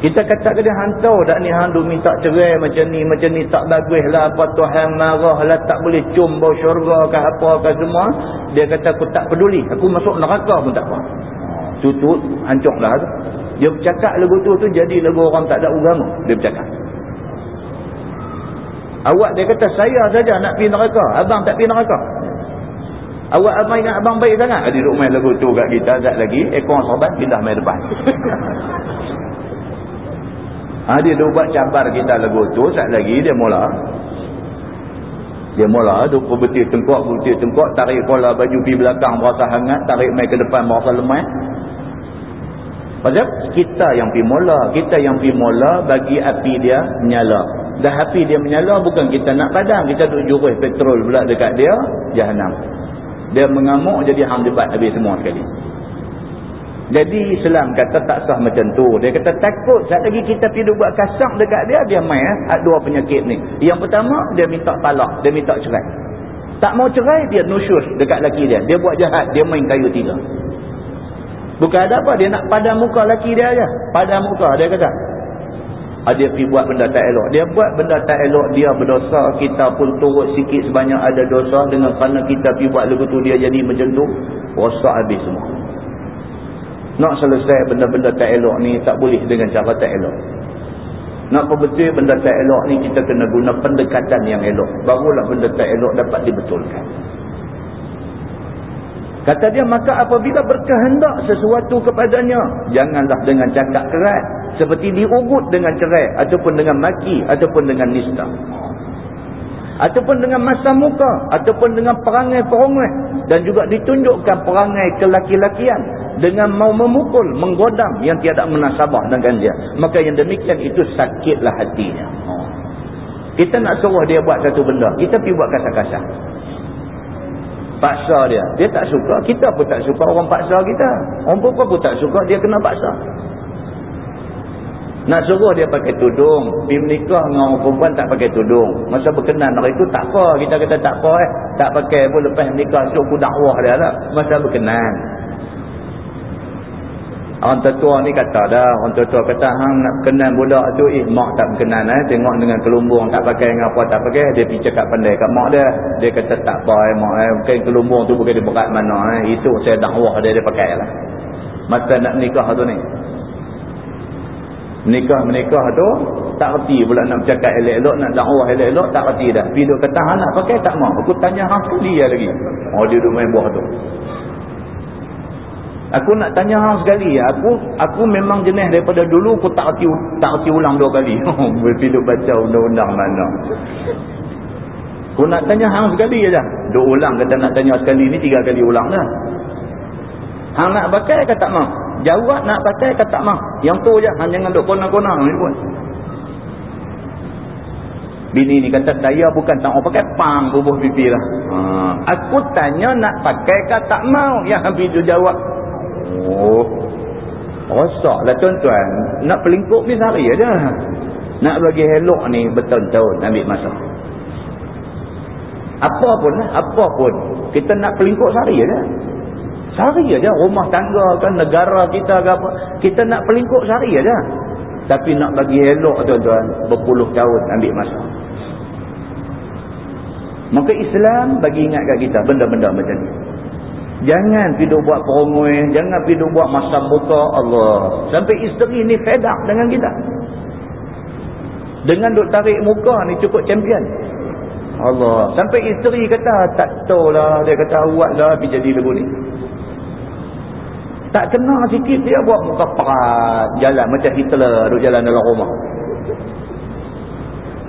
Kita kata ke dia hantar dah ni hang minta cerai macam ni macam ni tak bagus lah apa Tuhan marah lah tak boleh cium bau syurga ke apa ke semua. Dia kata aku tak peduli. Aku masuk neraka pun tak apa. Tutup hancur lah tu. Dia bercakap lagu tu tu jadi lagu orang tak ada agama. Dia bercakap. Awak dia kata saya saja nak pergi neraka. Abang tak pergi neraka. Awak abang ingat abang baik sangat. Dia duduk main lagu tu kat kita. Zat lagi. Ekor sobat pindah main depan. ha, dia duduk buat cabar kita lagu tu. Zat lagi dia mula. Dia mula duduk berbetir tengkok. Berbetir tengkok. Tarik kola baju pergi belakang berasa hangat. Tarik main ke depan berasa lemah. Pasal kita yang pergi mula. Kita yang pergi mula bagi api dia nyala. Dah api dia menyala bukan kita nak padam. Kita duduk jurus petrol pula dekat dia. Jahanam. Dia mengamuk jadi hang debat habis semua sekali. Jadi Islam kata tak sah macam tu. Dia kata takut saat lagi kita pergi buat kasar dekat dia. Dia main eh, dua penyakit ni. Yang pertama dia minta talak. Dia minta cerai. Tak mau cerai dia nusyus dekat laki dia. Dia buat jahat. Dia main kayu tiga. Bukan ada apa. Dia nak padam muka laki dia aja. Padam muka dia kata. Ah, dia pergi buat benda tak elok. Dia buat benda tak elok, dia berdosa. Kita pun turut sikit sebanyak ada dosa. Dengan kerana kita pergi buat lagu tu, dia jadi macam tu. Rosak habis semua. Nak selesai benda-benda tak elok ni, tak boleh dengan cara tak elok. Nak perbetul benda tak elok ni, kita kena guna pendekatan yang elok. Barulah benda tak elok dapat dibetulkan. Kata dia, maka apabila berkehendak sesuatu kepadanya, janganlah dengan cakap kerat. Seperti diugut dengan cerai, ataupun dengan maki, ataupun dengan nista. Ataupun dengan masa muka, ataupun dengan perangai-perangai. Dan juga ditunjukkan perangai kelaki-lakian. Dengan mau memukul, menggodam yang tiada menasabah dengan dia. Maka yang demikian itu sakitlah hatinya. Kita nak suruh dia buat satu benda, kita pergi buat kasar-kasar paksa dia. Dia tak suka. Kita pun tak suka orang paksa kita. Orang perempuan pun tak suka. Dia kena paksa. Nak suruh dia pakai tudung. Pergi menikah dengan orang perempuan tak pakai tudung. Masa berkenan hari itu tak apa. Kita kata tak apa eh. Tak pakai pun lepas menikah. Cukup dakwah dia lah. Masa berkenan. Orang tua ni kata dah, orang tua kata hang nak kenal budak tu, eh mak tak berkenan eh, tengok dengan kelumbung tak pakai dengan apa tak pakai, dia pergi cakap pandai kat mak dia. Dia kata tak apa eh mak eh, bukan kelumbung tu bukan dia berat mana eh, itu saya dakwah dia dia pakai lah. Masa nak nikah tu ni. Menikah-menikah tu tak reti pula nak bercakap elok-elok, nak dakwah elok-elok tak reti dah. Bila kata hang nak pakai tak mau. Aku tanya hang sekali lagi. Oh dia duduk main buah tu. Aku nak tanya hang sekali ya. Aku aku memang jenis daripada dulu aku tak reti tak reti ulang dua kali. Bila baca undang-undang mana. Aku nak tanya hang sekali aja. Dua ulang kata nak tanya sekali ni tiga kali ulang dah. Hang nak pakai ke tak mau? Jawab nak pakai ke tak mau? Yang tu aja. Hang jangan duk kona-kona ni pun. Bini ni kata saya bukan tak mau pakai pang bubuh pipi lah. Ha. Aku tanya nak pakai ke tak mau? Yang habis tu jawab Oh. Rosak lah tuan-tuan. Nak pelingkup ni sehari aja. Nak bagi helok ni bertahun-tahun ambil masa. Apa pun lah. Apa pun. Kita nak pelingkup sehari aja. Sehari aja. Rumah tangga kan negara kita ke apa. Kita nak pelingkup sehari aja. Tapi nak bagi helok tuan-tuan. Berpuluh tahun ambil masa. Maka Islam bagi ingat kat kita benda-benda macam ni. Jangan pergi buat perongoi. Jangan pergi buat masa muka Allah. Sampai isteri ni fed up dengan kita. Dengan duk tarik muka ni cukup champion. Allah. Sampai isteri kata, tak tahu lah. Dia kata, awak lah pergi jadi lagu ni. Tak kena sikit dia buat muka perat. Jalan macam Hitler duk jalan dalam rumah.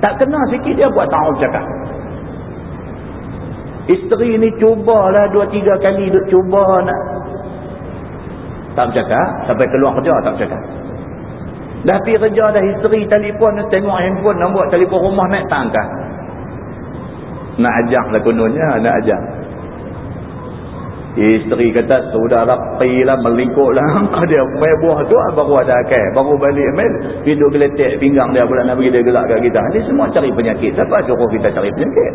Tak kena sikit dia buat tahu cakap. Isteri ni cubalah dua tiga kali duk cuba nak. Tak bercakap. Sampai keluar kerja tak bercakap. Dah pergi kerja dah isteri telefon tengok handphone buat telefon rumah naik tangkah. Nak ajak lah kononnya, nak ajak. Isteri kata sudahlah pergilah melingkuklah. Dia main buah tu ah, baru ada akal. Baru balik main hidup geletek pinggang dia pula nak bagi dia gelak kat kita. Ni semua cari penyakit. Siapa suruh kita cari penyakit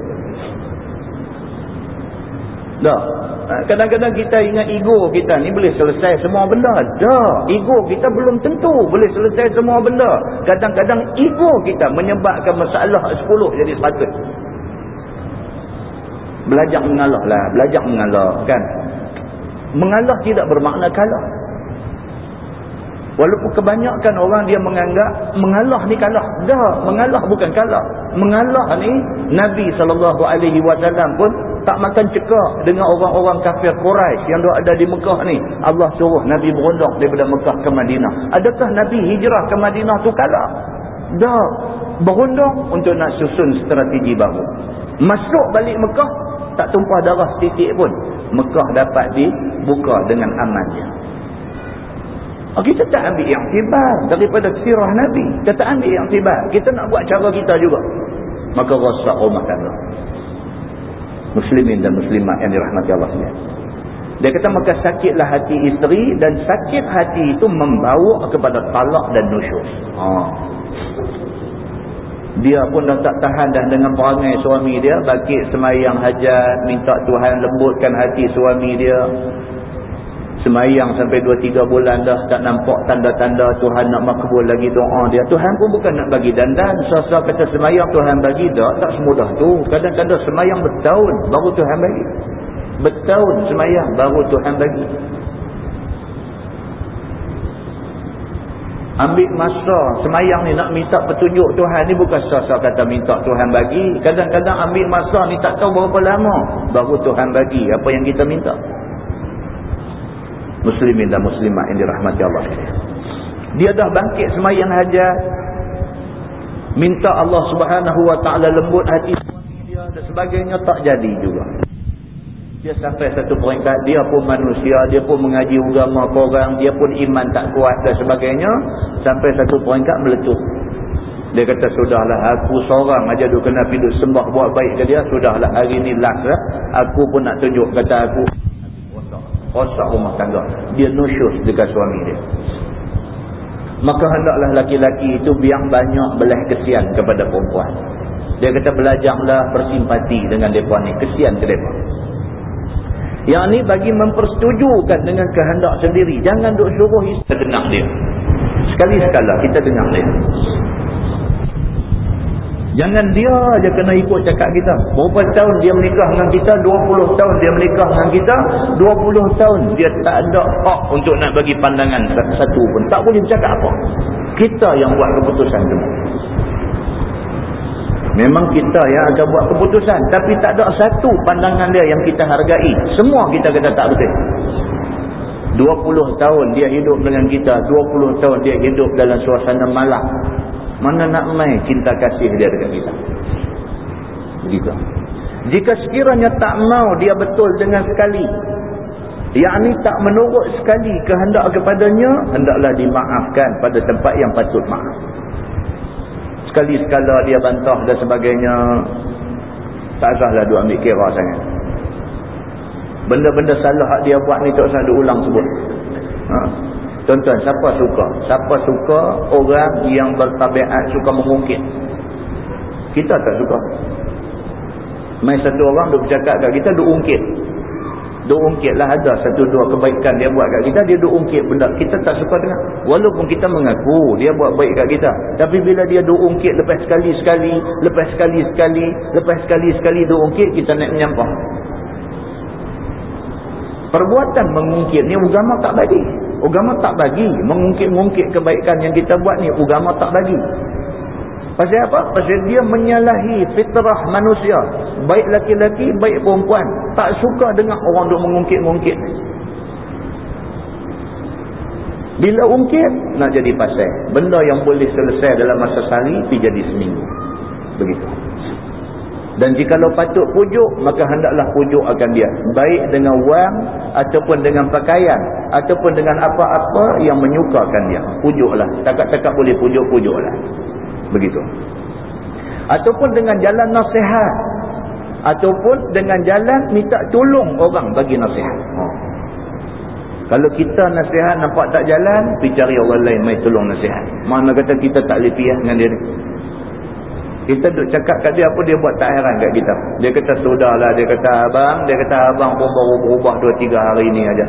dah. Ah, kadang-kadang kita ingat ego kita ni boleh selesai semua benda. Dah. Ego kita belum tentu boleh selesai semua benda. Kadang-kadang ego kita menyebabkan masalah 10 jadi 100 belajar mengalah lah. Belajar mengalah kan? Mengalah tidak bermakna kalah walaupun kebanyakan orang dia menganggap mengalah ni kalah. Dah mengalah bukan kalah. Mengalah ni Nabi SAW pun tak makan cekak dengan orang-orang kafir Quraisy yang ada di Mekah ni. Allah suruh Nabi berundang daripada Mekah ke Madinah. Adakah Nabi hijrah ke Madinah tu kalah? Dah berundang untuk nak susun strategi baru. Masuk balik Mekah tak tumpah darah titik pun. Mekah dapat dibuka dengan amannya oh, kita tak ambil yang tibar daripada sirah Nabi kita tak ambil yang tibar kita nak buat cara kita juga. Maka rosak rumah tangga. Muslimin dan muslimat yang dirahmati Allah dia kata maka sakitlah hati isteri dan sakit hati itu membawa kepada talak dan nusyus. Ha. Dia pun dah tak tahan dah dengan perangai suami dia. Bakit semayang hajat minta Tuhan lembutkan hati suami dia semayang sampai 2-3 bulan dah tak nampak tanda-tanda Tuhan nak makbul lagi doa dia. Tuhan pun bukan nak bagi dandan. Sasa kata semayang Tuhan bagi tak tak semudah tu. Kadang-kadang semayang bertahun baru Tuhan bagi. Bertahun semayang baru Tuhan bagi. Ambil masa semayang ni nak minta petunjuk Tuhan ni bukan sasa kata minta Tuhan bagi. Kadang-kadang ambil masa ni tak tahu berapa lama baru Tuhan bagi apa yang kita minta muslimin dan muslimat yang dirahmati Allah dia dah bangkit semayang hajat minta Allah subhanahu wa ta'ala lembut hati dia dan sebagainya tak jadi juga dia sampai satu peringkat, dia pun manusia, dia pun mengaji agama korang, dia pun iman tak kuat dan sebagainya. Sampai satu peringkat meletup. Dia kata, sudahlah aku seorang aja duk kena piduk sembah buat baik ke dia. Sudahlah hari ni last lah. Aku pun nak tunjuk kata aku. Rosak rumah tangga. Dia nusyus dekat suami dia. Maka hendaklah laki-laki itu biang banyak belah kesian kepada perempuan. Dia kata belajarlah bersimpati dengan mereka ni. Kesian ke mereka. Yang ni bagi mempersetujukan dengan kehendak sendiri. Jangan duk suruh kita dengar dia. Sekali-sekala kita dengar dia. Jangan dia aja kena ikut cakap kita. Berapa tahun dia menikah dengan kita? 20 tahun dia menikah dengan kita. 20 tahun dia tak ada hak untuk nak bagi pandangan satu pun. Tak boleh cakap apa. Kita yang buat keputusan tu. Memang kita yang akan buat keputusan. Tapi tak ada satu pandangan dia yang kita hargai. Semua kita kata tak betul. 20 tahun dia hidup dengan kita. 20 tahun dia hidup dalam suasana malam. Mana nak main cinta kasih dia dekat kita. Begitu. Jika sekiranya tak mau dia betul dengan sekali. Yang ni tak menurut sekali kehendak kepadanya. Hendaklah dimaafkan pada tempat yang patut maaf sekali-sekala dia bantah dan sebagainya tak sahlah dia ambil kira sangat benda-benda salah dia buat ni tak usah dia ulang sebut ha? Tuan-tuan siapa suka? Siapa suka orang yang bertabiat suka mengungkit? Kita tak suka. Main satu orang dia bercakap kat kita dia ungkit. Dia ungkit lah ada satu dua kebaikan dia buat kat kita dia dia ungkit benda. Kita tak suka dengar walaupun kita mengaku dia buat baik kat kita tapi bila dia dia ungkit lepas sekali-sekali lepas sekali-sekali lepas sekali-sekali dia ungkit kita nak menyampah perbuatan mengungkit ni agama tak bagi agama tak bagi mengungkit-ungkit kebaikan yang kita buat ni agama tak bagi Pasal apa? Pasal dia menyalahi fitrah manusia. Baik laki-laki, baik perempuan. Tak suka dengar orang duk mengungkit-ungkit. Bila ungkit, nak jadi pasal. Benda yang boleh selesai dalam masa sehari, pergi jadi seminggu. Begitu. Dan jika lo patut pujuk, maka hendaklah pujuk akan dia. Baik dengan wang, ataupun dengan pakaian, ataupun dengan apa-apa yang menyukakan dia. Pujuklah. Takak-takak boleh pujuk, pujuklah. Begitu. Ataupun dengan jalan nasihat. Ataupun dengan jalan minta tolong orang bagi nasihat. Ha. Kalau kita nasihat nampak tak jalan, pergi cari orang lain mai tolong nasihat. Mana kata kita tak boleh pihak dengan dia ni. Kita duk cakap kat dia apa dia buat tak heran kat kita. Dia kata sudahlah, dia kata abang, dia kata abang pun baru berubah 2 3 hari ni aja.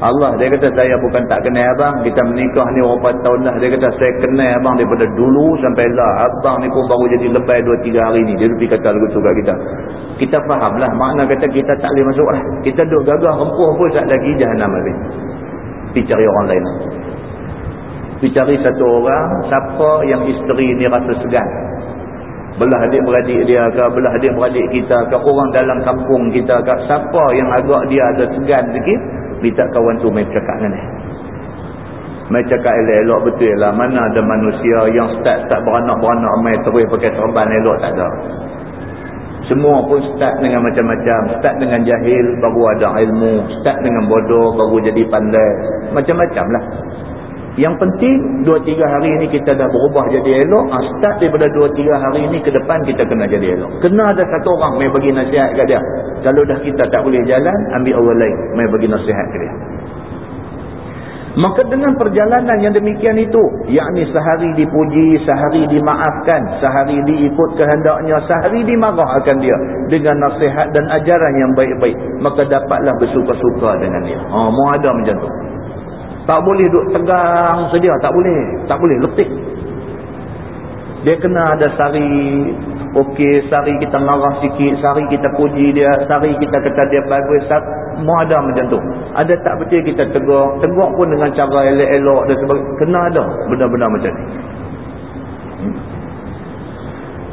Allah dia kata saya bukan tak kenal abang, kita menikah ni berapa tahun dah. Dia kata saya kenal abang daripada dulu sampai lah. Abang ni pun baru jadi lebay 2 3 hari ni. Dia lebih kata lagu tu kat kita. Kita fahamlah makna kata kita tak boleh masuk lah. Kita duk gagah rempuh pun tak lagi jahanam habis. Pergi cari orang lain. Pergi cari satu orang, siapa yang isteri ni rasa segan. Belah adik-beradik dia ke, belah adik-beradik kita ke, orang dalam kampung kita ke, siapa yang agak dia ada segan sikit, minta kawan tu main cakap dengan dia. Main cakap elok-elok betul lah. Mana ada manusia yang start tak beranak-beranak main terus pakai serban elok tak ada. Semua pun start dengan macam-macam. Start dengan jahil baru ada ilmu. Start dengan bodoh baru jadi pandai. Macam-macam lah. Yang penting, dua tiga hari ini kita dah berubah jadi elok. Ha, start daripada dua tiga hari ini ke depan kita kena jadi elok. Kena ada satu orang yang bagi nasihat ke dia. Kalau dah kita tak boleh jalan, ambil orang lain yang bagi nasihat ke dia. Maka dengan perjalanan yang demikian itu, yakni sehari dipuji, sehari dimaafkan, sehari diikut kehendaknya, sehari dimarahkan dia dengan nasihat dan ajaran yang baik-baik, maka dapatlah bersuka-suka dengan dia. Ha, mau ada macam tu. Tak boleh duduk tegang sedia. Tak boleh. Tak boleh. Letih. Dia kena ada sari. Okey, sari kita marah sikit. Sari kita puji dia. Sari kita kata dia bagus. Semua ada macam tu. Ada tak betul kita tegur. Tegur pun dengan cara elok-elok dan sebagainya. Kena ada benda-benda macam ni.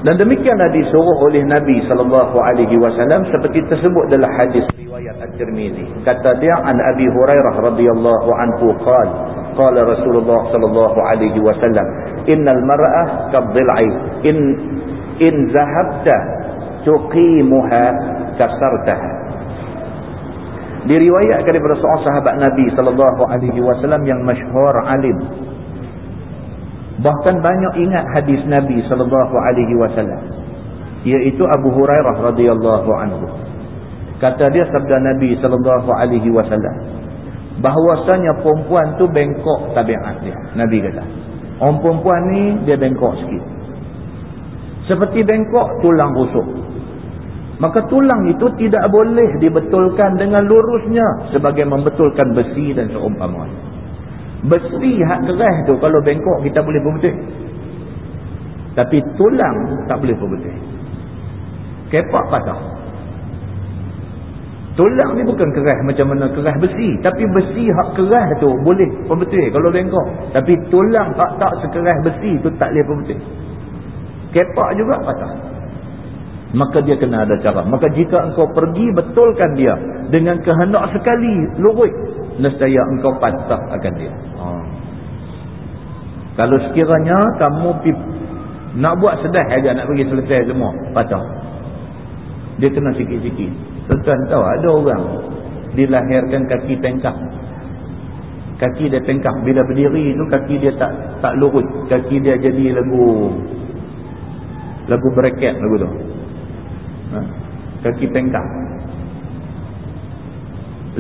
Dan demikianlah disuruh oleh Nabi sallallahu alaihi wasallam seperti tersebut dalam hadis riwayat At-Tirmizi. Kata dia an Abi Hurairah radhiyallahu anhu qala qala Rasulullah sallallahu alaihi wasallam innal mar'ah kadhil'i in in zahabta tuqimuha kasartaha. Diriwayatkan daripada seorang sahabat Nabi sallallahu alaihi wasallam yang masyhur alim Bahkan banyak ingat hadis Nabi sallallahu alaihi wasallam yaitu Abu Hurairah radhiyallahu anhu. Kata dia sabda Nabi sallallahu alaihi wasallam bahwasanya perempuan tu bengkok tabiat dia. Nabi kata, orang perempuan ni dia bengkok sikit. Seperti bengkok tulang rusuk. Maka tulang itu tidak boleh dibetulkan dengan lurusnya sebagai membetulkan besi dan seumpamanya. Besi hak keras tu kalau bengkok kita boleh berbetul. Tapi tulang tak boleh berbetul. Kepak patah. Tulang ni bukan keras macam mana keras besi. Tapi besi hak keras tu boleh berbetul kalau bengkok. Tapi tulang hak tak sekeras besi tu tak boleh berbetul. Kepak juga patah. Maka dia kena ada cara. Maka jika engkau pergi betulkan dia dengan kehendak sekali lurut nescaya engkau patah akan dia. Ha. Kalau sekiranya kamu nak buat sedih aja nak pergi selesai semua, patah. Dia kena sikit-sikit. Tuan-tuan tahu ada orang dilahirkan kaki pengkak. Kaki dia pengkak. Bila berdiri tu kaki dia tak tak lurut. Kaki dia jadi lagu lagu bracket lagu tu. Ha? Kaki pengkak.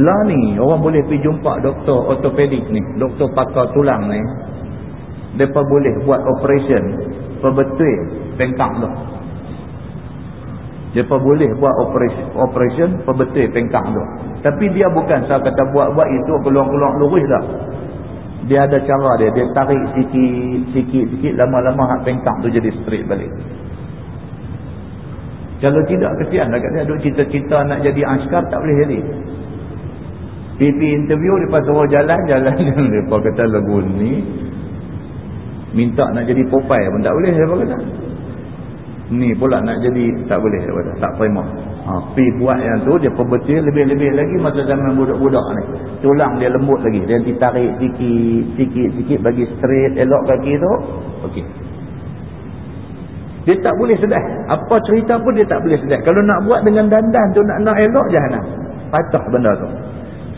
Lah ni orang boleh pergi jumpa doktor ortopedik ni, doktor pakar tulang ni. Depa boleh buat operation perbetul pengkak tu. Depa boleh buat operation perbetul pengkak tu. Tapi dia bukan saya kata buat-buat itu keluar-keluar lurus dah. Dia ada cara dia, dia tarik sikit sikit sikit lama-lama hak pengkak tu jadi straight balik. Kalau tidak kesian lah dia duk cita-cita nak jadi askar tak boleh jadi. PP interview lepas suruh jalan jalan depa kata lagu ni minta nak jadi Popeye pun tak boleh depa kata ni pula nak jadi tak boleh kata tak terima ha pi buat yang tu dia perbetul lebih-lebih lagi masa zaman budak-budak ni tulang dia lembut lagi dia ditarik sikit sikit sikit bagi straight elok kaki tu okey Dia tak boleh sedih. Apa cerita pun dia tak boleh sedih. Kalau nak buat dengan dandan tu nak nak elok jahanam. Patah benda tu.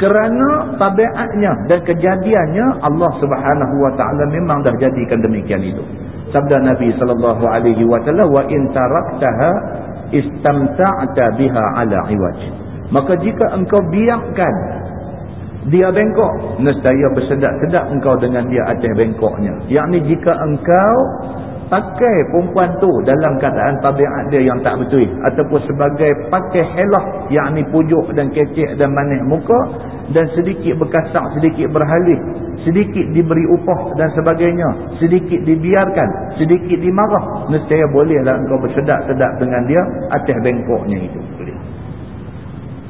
Kerana tabiatnya dan kejadiannya Allah Subhanahu wa taala memang dah jadikan demikian itu. Sabda Nabi sallallahu alaihi wasallam wa in taraktaha istamta'ta biha ala iwaj. Maka jika engkau biarkan dia bengkok, nescaya bersedak-sedak engkau dengan dia atas bengkoknya. Yakni jika engkau pakai perempuan tu dalam keadaan tabiat dia yang tak betul. Ataupun sebagai pakai helah yakni pujuk dan kecek dan manis muka dan sedikit berkasak sedikit berhalih sedikit diberi upah dan sebagainya sedikit dibiarkan sedikit dimarah nescaya bolehlah engkau bersedak-sedak dengan dia atas bengkoknya itu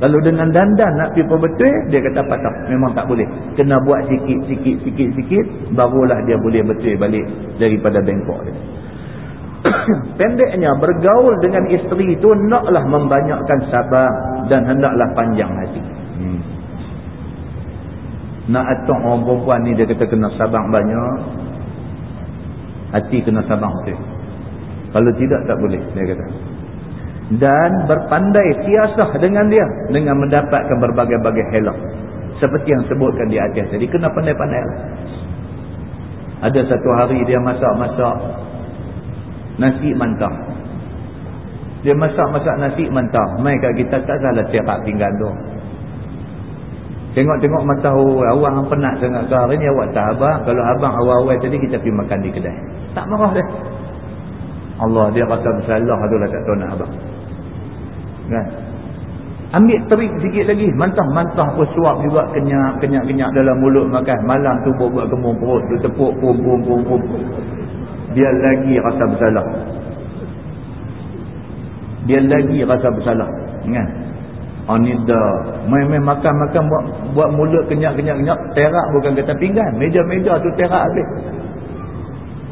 kalau dengan dandan nak pergi betul dia kata patah memang tak boleh. Kena buat sikit sikit sikit sikit barulah dia boleh betul balik daripada bengkok dia. Pendeknya bergaul dengan isteri itu naklah membanyakkan sabar dan hendaklah panjang hati. Hmm. nak atok orang perempuan ni dia kata kena sabar banyak. Hati kena sabar betul. Kalau tidak tak boleh dia kata dan berpandai siasah dengan dia dengan mendapatkan berbagai-bagai helak. Seperti yang sebutkan di atas jadi kena pandai-pandai ada satu hari dia masak-masak nasi mantap dia masak-masak nasi mantap mai kat kita tak salah terak tinggal tu. Tengok-tengok mata oh, awak yang penat sangat. Ke hari ni awak tak abang kalau abang awal-awal tadi kita pergi makan di kedai. Tak marah dia. Allah dia rasa bersalah tu lah tak tahu nak abang kan? Ambil terik sikit lagi. Mantah-mantah pun suap juga kenyak-kenyak-kenyak dalam mulut makan. Malam tu buat-buat kembung perut tu tepuk pum-pum-pum-pum dia lagi rasa bersalah. Dia lagi rasa bersalah. Kan oh ni dah. Main-main makan-makan buat buat mulut kenyak-kenyak-kenyak terak bukan kata pinggan. Meja-meja tu terak habis.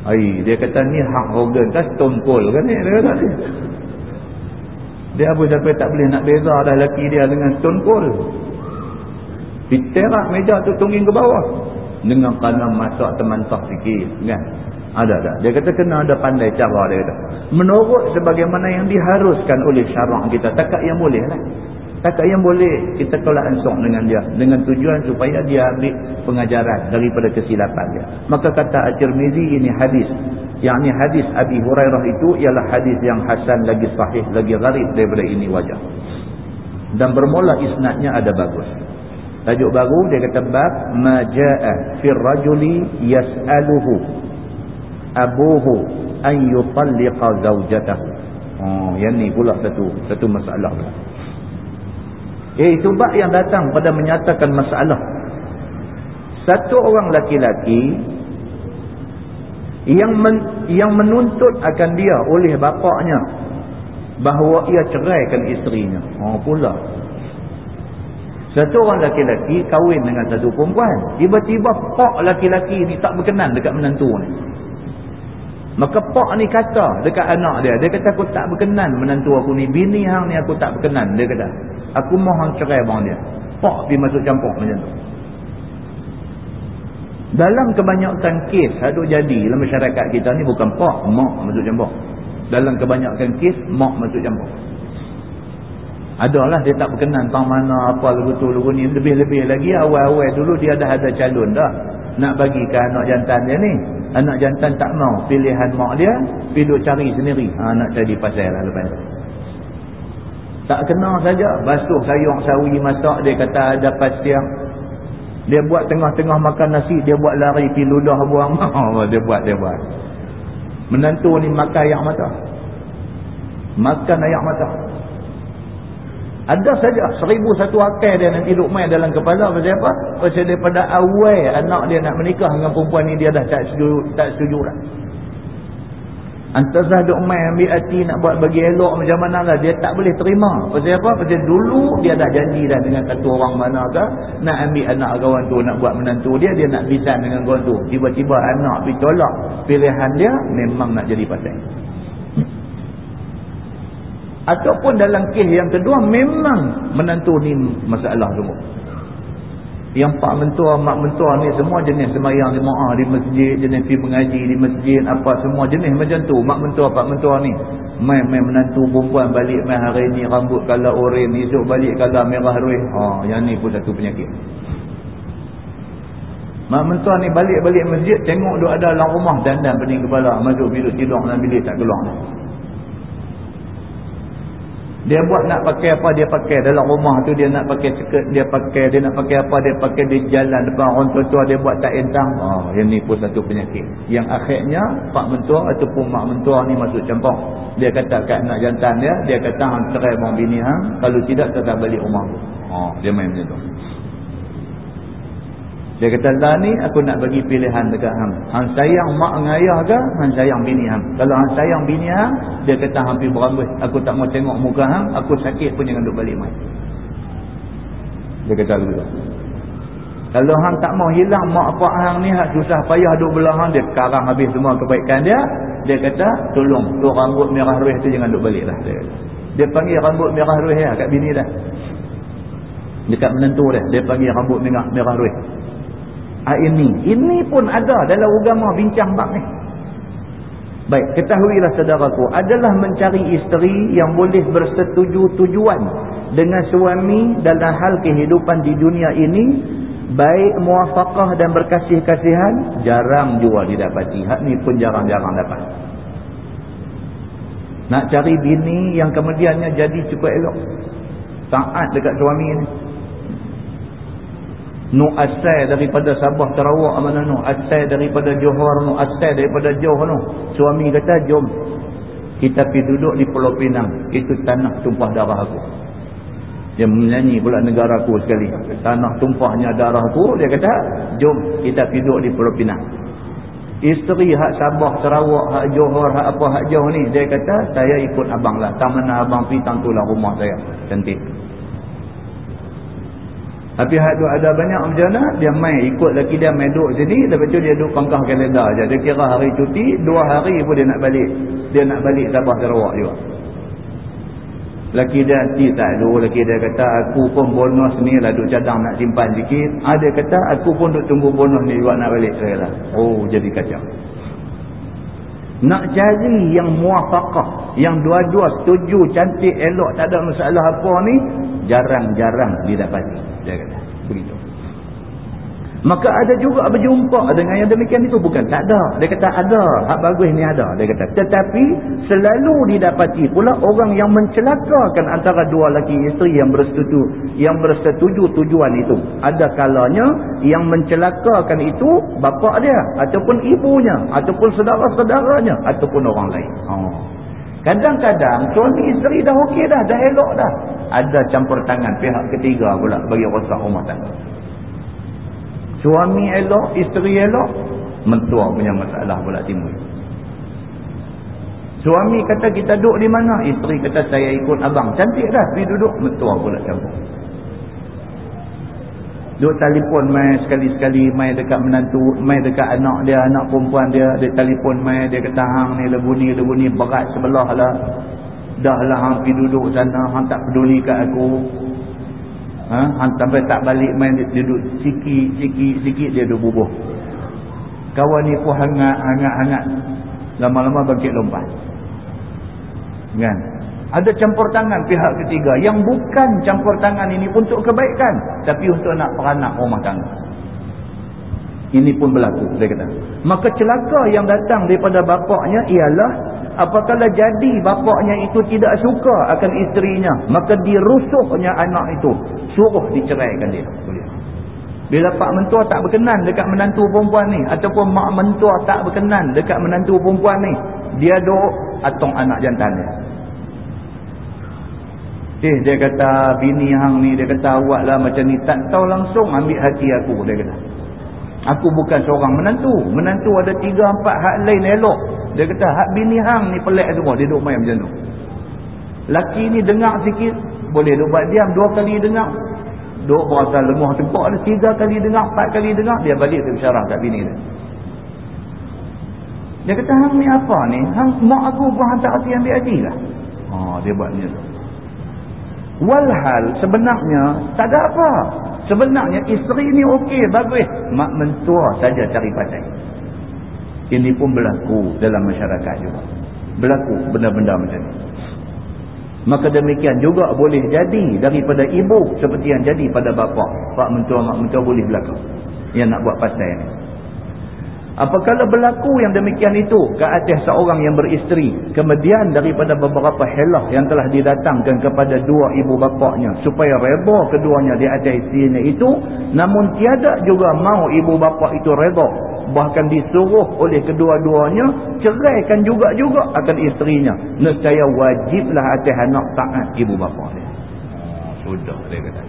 Ay, dia kata ni hak organ kan? Stone cold kan ni dia kata dia apa sampai tak boleh nak beza dah lelaki dia dengan stone cold diterak meja tu tungging ke bawah dengan kerana masak temantah sikit kan ada ada. Dia kata kena ada pandai cara dia kata. Menurut sebagaimana yang diharuskan oleh syarak kita. Takat yang boleh lah. Takat yang boleh kita tolak ansur dengan dia. Dengan tujuan supaya dia ambil pengajaran daripada kesilapan dia. Maka kata Al-Tirmizi ini hadis. Yang ini hadis Abi Hurairah itu ialah hadis yang hasan lagi sahih. Lagi gharib daripada ini wajah. Dan bermula isnadnya ada bagus. Tajuk baru dia kata bab maja'a fir rajuli yas'aluhu abuhu an yutalliqa zawjatahu oh yang ni pula satu satu masalah pula eh itu bab yang datang pada menyatakan masalah. Satu orang laki-laki yang men, yang menuntut akan dia oleh bapaknya bahawa ia ceraikan isterinya. Oh pula. Satu orang laki-laki kahwin dengan satu perempuan. Tiba-tiba pak laki-laki ni tak berkenan dekat menantu ni Maka pak ni kata dekat anak dia. Dia kata aku tak berkenan menantu aku ni. Bini hang ni aku tak berkenan. Dia kata. Aku mohon cerai bang dia. Pak pergi masuk campur macam tu. Dalam kebanyakan kes hadut jadi dalam masyarakat kita ni bukan pak. Mak masuk campur. Dalam kebanyakan kes mak masuk campur. Adalah dia tak berkenan tang mana apa lagu tu lagu ni. Lebih-lebih lagi awal-awal dulu dia dah ada calon dah. Nak bagi ke anak jantan dia ni anak jantan tak mau. Pilihan mak dia pergi cari sendiri. Ha, nak cari pasal lah lepas tak kena saja. Basuh sayur sawi masak dia kata ada pasir dia buat tengah-tengah makan nasi dia buat lari pergi ludah buang. Oh, dia buat dia buat. Menantu ni makan ayak mata. Makan ayak mata ada saja seribu satu akal dia nanti duk main dalam kepala pasal apa? Pasal daripada awal anak dia nak menikah dengan perempuan ni dia dah tak setuju, tak setuju dah. Antara duk main ambil hati nak buat bagi elok macam mana lah. Dia tak boleh terima. Pasal apa? Pasal dulu dia dah janji dah dengan satu orang mana ke. Nak ambil anak kawan tu nak buat menantu dia. Dia nak bisan dengan kawan tu. Tiba-tiba anak pergi tolak pilihan dia. Memang nak jadi pasal. Ataupun dalam kes yang kedua memang menantu ni masalah semua. yang pak mentua, mak mentua ni semua jenis semayang jemaah di masjid, jenis pergi mengaji di masjid, apa semua jenis macam tu. Mak mentua, pak mentua ni. Main-main menantu perempuan balik main hari ni rambut kala oren, esok balik kala merah ruih. Ha, yang ni pun satu penyakit. Mak mentua ni balik-balik masjid, tengok duk ada dalam rumah dandan pening kepala. Masuk bilik tidur dalam bilik tak keluar. Dia buat nak pakai apa dia pakai dalam rumah tu dia nak pakai skirt dia pakai dia nak pakai apa dia pakai di jalan depan orang tua-tua dia buat tak entang. Oh, yang ni pun satu penyakit. Yang akhirnya pak mentua ataupun mak mentua ni masuk campur. Dia kata kat anak jantan dia, dia kata hang cerai bang bini hang, kalau tidak tetap balik rumah. Oh, dia main macam tu. Dia kata lah ni aku nak bagi pilihan dekat hang. Hang sayang mak dengan ayah ke? Hang sayang bini hang. Kalau hang sayang bini hang, dia kata hampir berambut. Aku tak mau tengok muka hang, aku sakit pun jangan duduk balik mai. Dia kata begitu. Kalau hang tak mau hilang mak apa hang ni hak susah payah duduk belah hang, dia karang habis semua kebaikan dia. Dia kata, tolong tu rambut merah ruih tu jangan duduk balik lah. Dia, kata. dia panggil rambut merah ruih lah kat bini dah. Dekat menentu dia, dia panggil rambut merah, merah ruih ha, ini. Ini pun ada dalam agama bincang bab ni. Baik ketahuilah saudaraku adalah mencari isteri yang boleh bersetuju tujuan dengan suami dalam hal kehidupan di dunia ini baik muafakah dan berkasih-kasihan jarang juga didapati. Hak ni pun jarang-jarang dapat. Nak cari bini yang kemudiannya jadi cukup elok. Taat dekat suami ni nu asal daripada Sabah Sarawak mana nu? Asal daripada Johor nu asal daripada Johor nu. Suami kata jom kita pergi duduk di Pulau Pinang. Itu tanah tumpah darah aku. Dia menyanyi pula negara aku sekali. Tanah tumpahnya darah aku dia kata. Jom kita pergi duduk di Pulau Pinang. Isteri hak Sabah Sarawak hak Johor hak apa hak jauh ni dia kata saya ikut abang lah. Tak mana abang pergi tangtulah rumah saya. Cantik tapi hak tu ada banyak macam mana, dia main ikut laki dia main duduk sini, lepas tu dia duduk pangkah kalender je. Dia kira hari cuti, dua hari pun dia nak balik. Dia nak balik Sabah Sarawak juga. Laki dia nanti tak dulu, laki dia kata aku pun bonus ni lah duduk cadang nak simpan sikit. Ah, dia kata aku pun duduk tunggu bonus ni juga nak balik. Saya lah. Oh jadi kacau. Nak cari yang muafakah, yang dua-dua setuju, cantik, elok, tak ada masalah apa ni, jarang-jarang didapati. Dia kata, begitu. Maka ada juga berjumpa dengan yang demikian itu. Bukan tak ada. Dia kata ada. Hak bagus ni ada. Dia kata. Tetapi selalu didapati pula orang yang mencelakakan antara dua lelaki isteri yang bersetuju, yang bersetuju tujuan itu. Ada kalanya yang mencelakakan itu bapa dia. Ataupun ibunya. Ataupun saudara-saudaranya. Ataupun orang lain. Oh. Kadang-kadang suami isteri dah okey dah. Dah elok dah. Ada campur tangan pihak ketiga pula bagi rosak rumah tangga. Suami elok, isteri elok, mentua punya masalah pula timbul. Suami kata kita duduk di mana? Isteri kata saya ikut abang. Cantik dah pergi duduk, mentua pula campur. Duduk telefon mai sekali-sekali mai dekat menantu, mai dekat anak dia, anak perempuan dia, dia telefon mai dia kata hang ni lebu ni, lebu ni berat sebelah lah. Dah lah hang pergi duduk sana, hang tak peduli kat aku. Ha? sampai tak balik main dia duduk sikit sikit sikit dia duduk bubuh. Kawan ni pun hangat hangat hangat. Lama-lama bangkit lompat. Kan? Ada campur tangan pihak ketiga yang bukan campur tangan ini untuk kebaikan tapi untuk nak peranak rumah tangga. Ini pun berlaku dia kata. Maka celaka yang datang daripada bapaknya ialah apabila jadi bapaknya itu tidak suka akan isterinya maka dirusuhnya anak itu. Suruh diceraikan dia. Bila pak mentua tak berkenan dekat menantu perempuan ni ataupun mak mentua tak berkenan dekat menantu perempuan ni dia duk atong anak jantan dia. Eh dia kata bini hang ni dia kata awak lah macam ni. Tak tahu langsung ambil hati aku dia kata aku bukan seorang menantu. Menantu ada tiga empat hak lain elok. Dia kata hak bini hang ni pelik semua dia duduk main macam tu. Laki ni dengar sikit boleh duduk buat diam dua kali dengar. Duduk berasa lemah tempat dia tiga kali dengar empat kali dengar dia balik ke syarah kat bini dia. Dia kata hang ni apa ni? Hang mak aku pun hantar hati ambil hati lah. Oh, dia buat tu. Walhal sebenarnya tak ada apa Sebenarnya isteri ni okey, bagus. Mak mentua saja cari pasal. Ini pun berlaku dalam masyarakat juga. Berlaku benda-benda macam ni. Maka demikian juga boleh jadi daripada ibu seperti yang jadi pada bapa. Pak mentua, mak mentua boleh berlaku. Yang nak buat pasal ni. Apakala berlaku yang demikian itu ke atas seorang yang beristeri. Kemudian daripada beberapa helah yang telah didatangkan kepada dua ibu bapaknya. Supaya reba keduanya di atas isterinya itu. Namun tiada juga mau ibu bapak itu reba. Bahkan disuruh oleh kedua-duanya. Ceraikan juga-juga akan isterinya. Nescaya wajiblah atas anak taat ibu bapak dia. Sudah dia kata.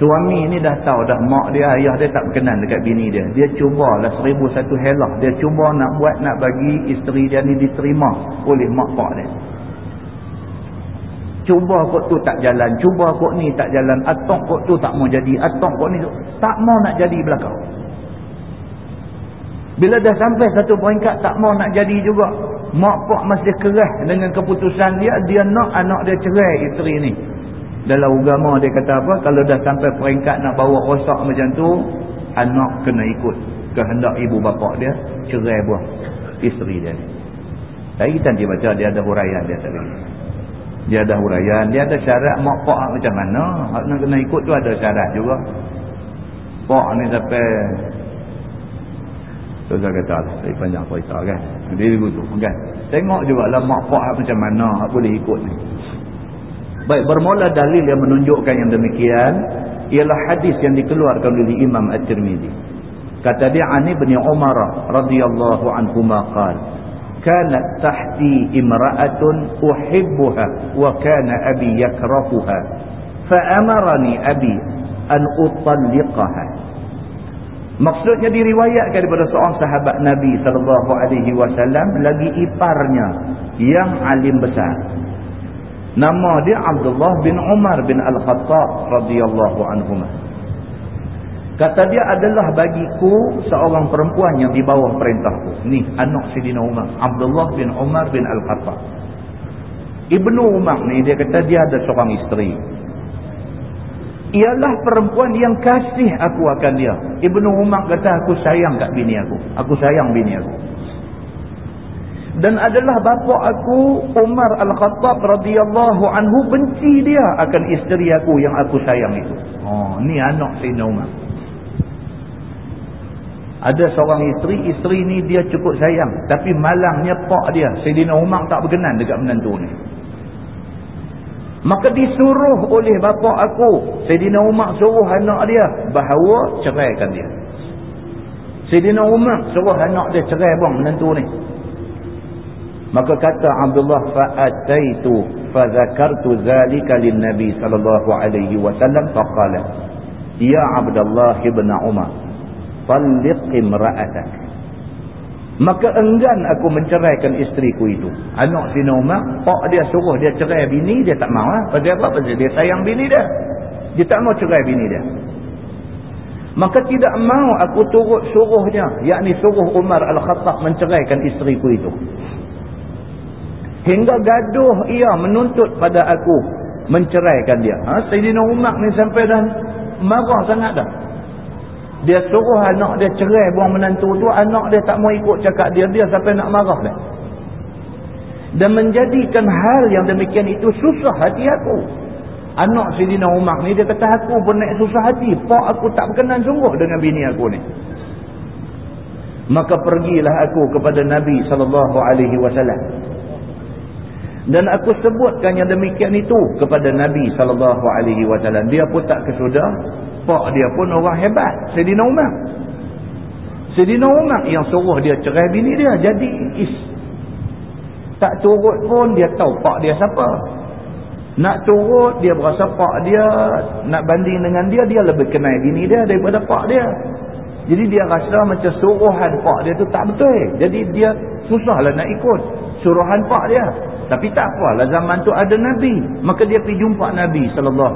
Suami ni dah tahu dah mak dia, ayah dia tak berkenan dekat bini dia. Dia cubalah seribu satu helah. Dia cuba nak buat, nak bagi isteri dia ni diterima oleh mak pak dia. Cuba kot tu tak jalan. Cuba kot ni tak jalan. Atok kot tu tak mau jadi. Atok kot ni tak mau nak jadi belakang. Bila dah sampai satu peringkat tak mau nak jadi juga. Mak pak masih keras dengan keputusan dia. Dia nak anak dia cerai isteri ni dalam agama dia kata apa? Kalau dah sampai peringkat nak bawa rosak macam tu anak kena ikut kehendak ibu bapa dia cerai buah isteri dia. Tadi kita dia baca dia ada huraian dia tadi dia ada huraian dia ada syarat mak pak macam mana. Nak kena ikut tu ada syarat juga. Pak ni sampai tu saya kata saya panjang cerita kan. Dia begitu kan? Tengok juga lah mak pak macam mana boleh ikut ni Baik, bermula dalil yang menunjukkan yang demikian ialah hadis yang dikeluarkan oleh Imam At-Tirmizi. Kata dia Ani bin Umar radhiyallahu anhu maqal, "Kanat tahti imra'atun uhibbuha wa kana abi yakrahuha, fa amarani abi an utalliqaha." Maksudnya diriwayatkan daripada seorang sahabat Nabi sallallahu alaihi wasallam lagi iparnya yang alim besar Nama dia Abdullah bin Umar bin Al-Khattab radhiyallahu anhu. Kata dia adalah bagiku seorang perempuan yang di bawah perintahku. Ni anak Sidina Umar, Abdullah bin Umar bin Al-Khattab. Ibnu Umar ni dia kata dia ada seorang isteri. Ialah perempuan yang kasih aku akan dia. Ibnu Umar kata aku sayang kat bini aku. Aku sayang bini aku dan adalah bapa aku Umar Al-Khattab radhiyallahu anhu benci dia akan isteri aku yang aku sayang itu. Oh, ni anak Sayyidina Umar. Ada seorang isteri, isteri ni dia cukup sayang, tapi malangnya pak dia Sayyidina Umar tak berkenan dekat menantu ni. Maka disuruh oleh bapa aku, Sayyidina Umar suruh anak dia bahawa ceraikan dia. Sayyidina Umar suruh anak dia cerai bang menantu ni. Maka kata Abdullah fa'ataitu fadzakartu zalika lin-nabi sallallahu alaihi wasallam faqala ya Abdullah ibn Umar talliq imra'atak Maka enggan aku menceraikan isteriku itu. Anak si Umar, pak dia suruh dia cerai bini, dia tak mau lah. Pasal apa? Pasal dia sayang bini dia. Dia tak mau cerai bini dia. Maka tidak mau aku turut suruhnya, yakni suruh Umar Al-Khattab menceraikan isteriku itu. Hingga gaduh ia menuntut pada aku menceraikan dia. Ha? Sayyidina Umar ni sampai dah marah sangat dah. Dia suruh anak dia cerai buang menantu tu. Anak dia tak mau ikut cakap dia. Dia sampai nak marah dah. Dan menjadikan hal yang demikian itu susah hati aku. Anak Sayyidina Umar ni dia kata aku pun naik susah hati. Pak aku tak berkenan sungguh dengan bini aku ni. Maka pergilah aku kepada Nabi SAW. Dan aku sebutkan yang demikian itu kepada Nabi sallallahu alaihi wasallam. Dia pun tak kesudah. Pak dia pun orang hebat, Sayyidina Umar. Sayyidina Umar yang suruh dia cerai bini dia jadi is. Tak turut pun dia tahu pak dia siapa. Nak turut dia berasa pak dia nak banding dengan dia dia lebih kenal bini dia daripada pak dia. Jadi dia rasa macam suruhan pak dia tu tak betul. Jadi dia susahlah nak ikut suruhan pak dia. Tapi tak apalah zaman tu ada Nabi. Maka dia pergi jumpa Nabi SAW.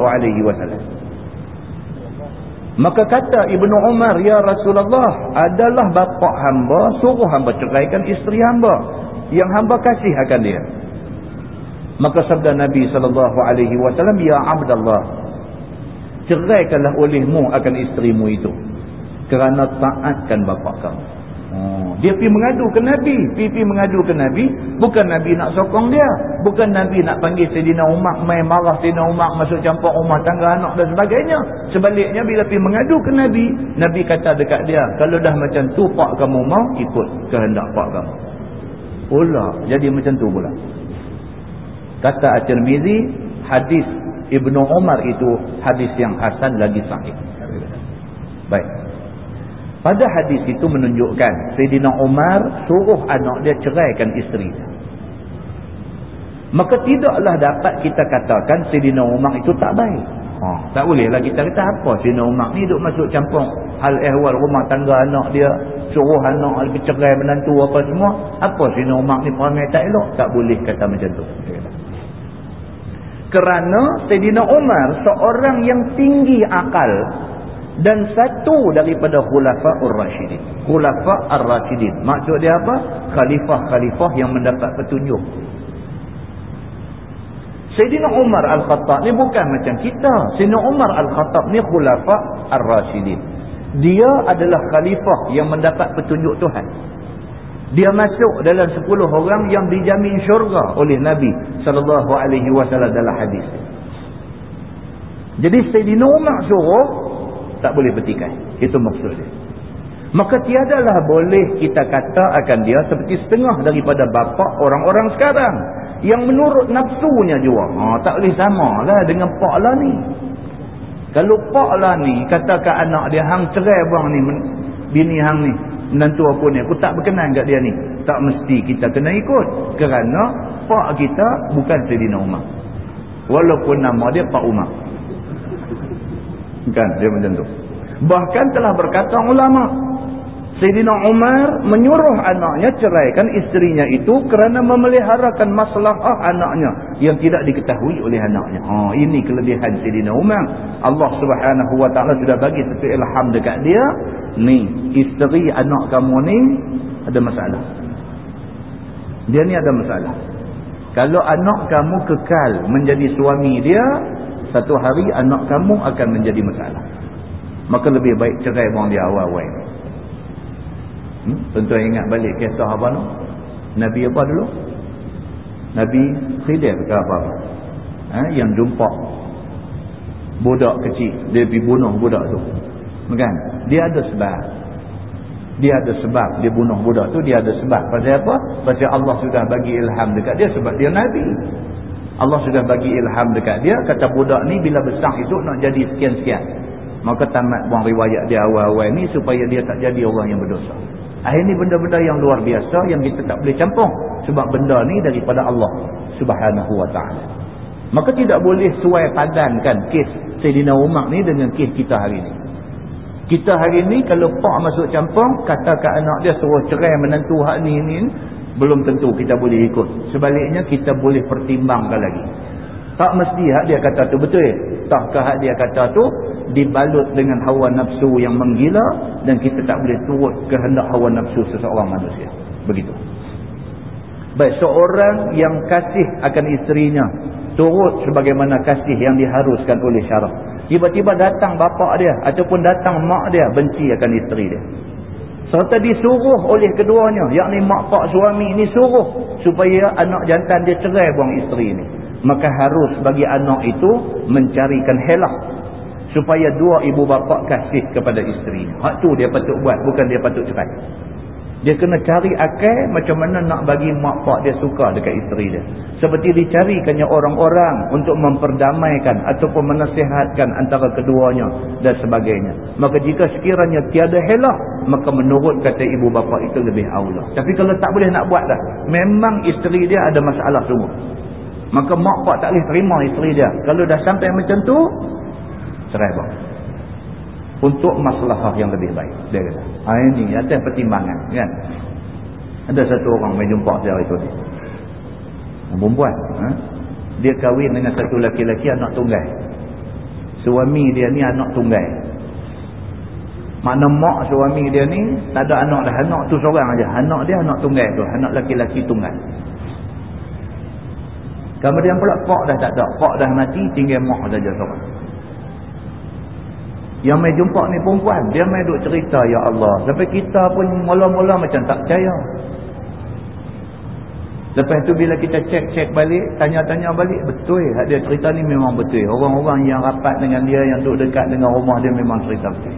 Maka kata Ibnu Umar, Ya Rasulullah, adalah bapa hamba, suruh hamba ceraikan isteri hamba. Yang hamba kasih akan dia. Maka sabda Nabi SAW, Ya Abdullah, ceraikanlah olehmu akan isterimu itu kerana taatkan bapa kamu Hmm. Dia pergi mengadu ke Nabi. Pergi mengadu ke Nabi. Bukan Nabi nak sokong dia. Bukan Nabi nak panggil Sayyidina Umar. Main marah Sayyidina Umar. Masuk campur rumah tangga anak dan sebagainya. Sebaliknya bila pergi mengadu ke Nabi. Nabi kata dekat dia. Kalau dah macam tu pak kamu mau. Ikut kehendak pak kamu. Pula. Jadi macam tu pula. Kata At-Tirmizi. Hadis Ibnu Umar itu. Hadis yang hasan lagi sahih. Baik. Pada hadis itu menunjukkan Sayyidina Umar suruh anak dia ceraikan isteri. Maka tidaklah dapat kita katakan Sayyidina Umar itu tak baik. Ha, tak bolehlah kita kata apa Sayyidina Umar ni duk masuk campur hal ehwal rumah tangga anak dia. Suruh anak dia cerai menantu apa semua. Apa Sayyidina Umar ni perangai tak elok? Tak boleh kata macam tu. Kerana Sayyidina Umar seorang yang tinggi akal dan satu daripada khulafa' ar-rasyidin khulafa' ar-rasyidin maksud dia apa? khalifah-khalifah yang mendapat petunjuk. Sayyidina Umar Al-Khattab ni bukan macam kita. Sayyidina Umar Al-Khattab ni khulafa' ar-rasyidin dia adalah khalifah yang mendapat petunjuk Tuhan. Dia masuk dalam 10 orang yang dijamin syurga oleh Nabi wasallam dalam hadis. Jadi Sayyidina Umar suruh tak boleh bertikai. Itu maksud dia. Maka tiadalah boleh kita kata akan dia seperti setengah daripada bapa orang-orang sekarang. Yang menurut nafsunya jua. Ha, tak boleh sama lah dengan pak lah ni. Kalau pak lah ni katakan anak dia hang cerai buang ni. Bini hang ni. Menantu apa ni. Aku tak berkenan kat dia ni. Tak mesti kita kena ikut. Kerana pak kita bukan Sayyidina Umar. Walaupun nama dia Pak Umar. Kan dia macam tu. Bahkan telah berkata ulama. Sayyidina Umar menyuruh anaknya ceraikan isterinya itu kerana memeliharakan masalah anaknya yang tidak diketahui oleh anaknya. Ha, ini kelebihan Sayyidina Umar. Allah subhanahu wa ta'ala sudah bagi satu ilham dekat dia. Ni, isteri anak kamu ni ada masalah. Dia ni ada masalah. Kalau anak kamu kekal menjadi suami dia, satu hari anak kamu akan menjadi masalah maka lebih baik cerai buang dia awal-awal hmm? tentu ingat balik kisah apa no? Nabi apa dulu? Nabi Khidir ke apa? Ha? yang jumpa budak kecil dia pergi bunuh budak tu kan? dia ada sebab dia ada sebab dia bunuh budak tu dia ada sebab pasal apa? pasal Allah sudah bagi ilham dekat dia sebab dia Nabi Allah sudah bagi ilham dekat dia kata budak ni bila besar itu nak jadi sekian-sekian. Maka tamat buang riwayat dia awal-awal ni supaya dia tak jadi orang yang berdosa. Ini benda-benda yang luar biasa yang kita tak boleh campur sebab benda ni daripada Allah subhanahu wa ta'ala. Maka tidak boleh suai padankan kes Sayyidina Umar ni dengan kes kita hari ni. Kita hari ni kalau pak masuk campur katakan anak dia suruh cerai menantu hak ni ni belum tentu kita boleh ikut. Sebaliknya kita boleh pertimbangkan lagi. Tak mesti hak dia kata tu betul? Takkah hak dia kata tu dibalut dengan hawa nafsu yang menggila dan kita tak boleh turut kehendak hawa nafsu seseorang manusia. Begitu. Baik seorang yang kasih akan isterinya turut sebagaimana kasih yang diharuskan oleh syarak tiba-tiba datang bapa dia ataupun datang mak dia benci akan isteri dia serta disuruh oleh keduanya yakni mak pak suami ini suruh supaya anak jantan dia cerai buang isteri ini maka harus bagi anak itu mencarikan helah supaya dua ibu bapa kasih kepada isteri. Hak tu dia patut buat bukan dia patut cerai dia kena cari akal macam mana nak bagi mak pak dia suka dekat isteri dia. Seperti dicarikannya orang-orang untuk memperdamaikan ataupun menasihatkan antara keduanya dan sebagainya. Maka jika sekiranya tiada helah, maka menurut kata ibu bapa itu lebih aula. Tapi kalau tak boleh nak buat dah. Memang isteri dia ada masalah sungguh. Maka mak pak tak boleh terima isteri dia. Kalau dah sampai macam tu, cerai bang untuk masalah yang lebih baik. Dia kata ha, ini atas pertimbangan kan? Ada satu orang main jumpa saya itu ni perempuan ha? dia kahwin dengan satu laki-laki anak tunggal. Suami dia ni anak tunggal. Makna mak suami dia ni tak ada anak dah. Anak tu seorang aja. Anak dia anak tunggal tu anak laki-laki tunggal. Kemudian pula pak dah tak ada. Pak dah mati tinggal mak saja seorang yang mai jumpa ni perempuan dia mai duk cerita ya Allah. Sampai kita pun mula-mula macam tak percaya. Lepas tu bila kita cek-cek balik tanya-tanya balik betul. Dia cerita ni memang betul. Orang-orang yang rapat dengan dia yang duduk dekat dengan rumah dia memang cerita betul.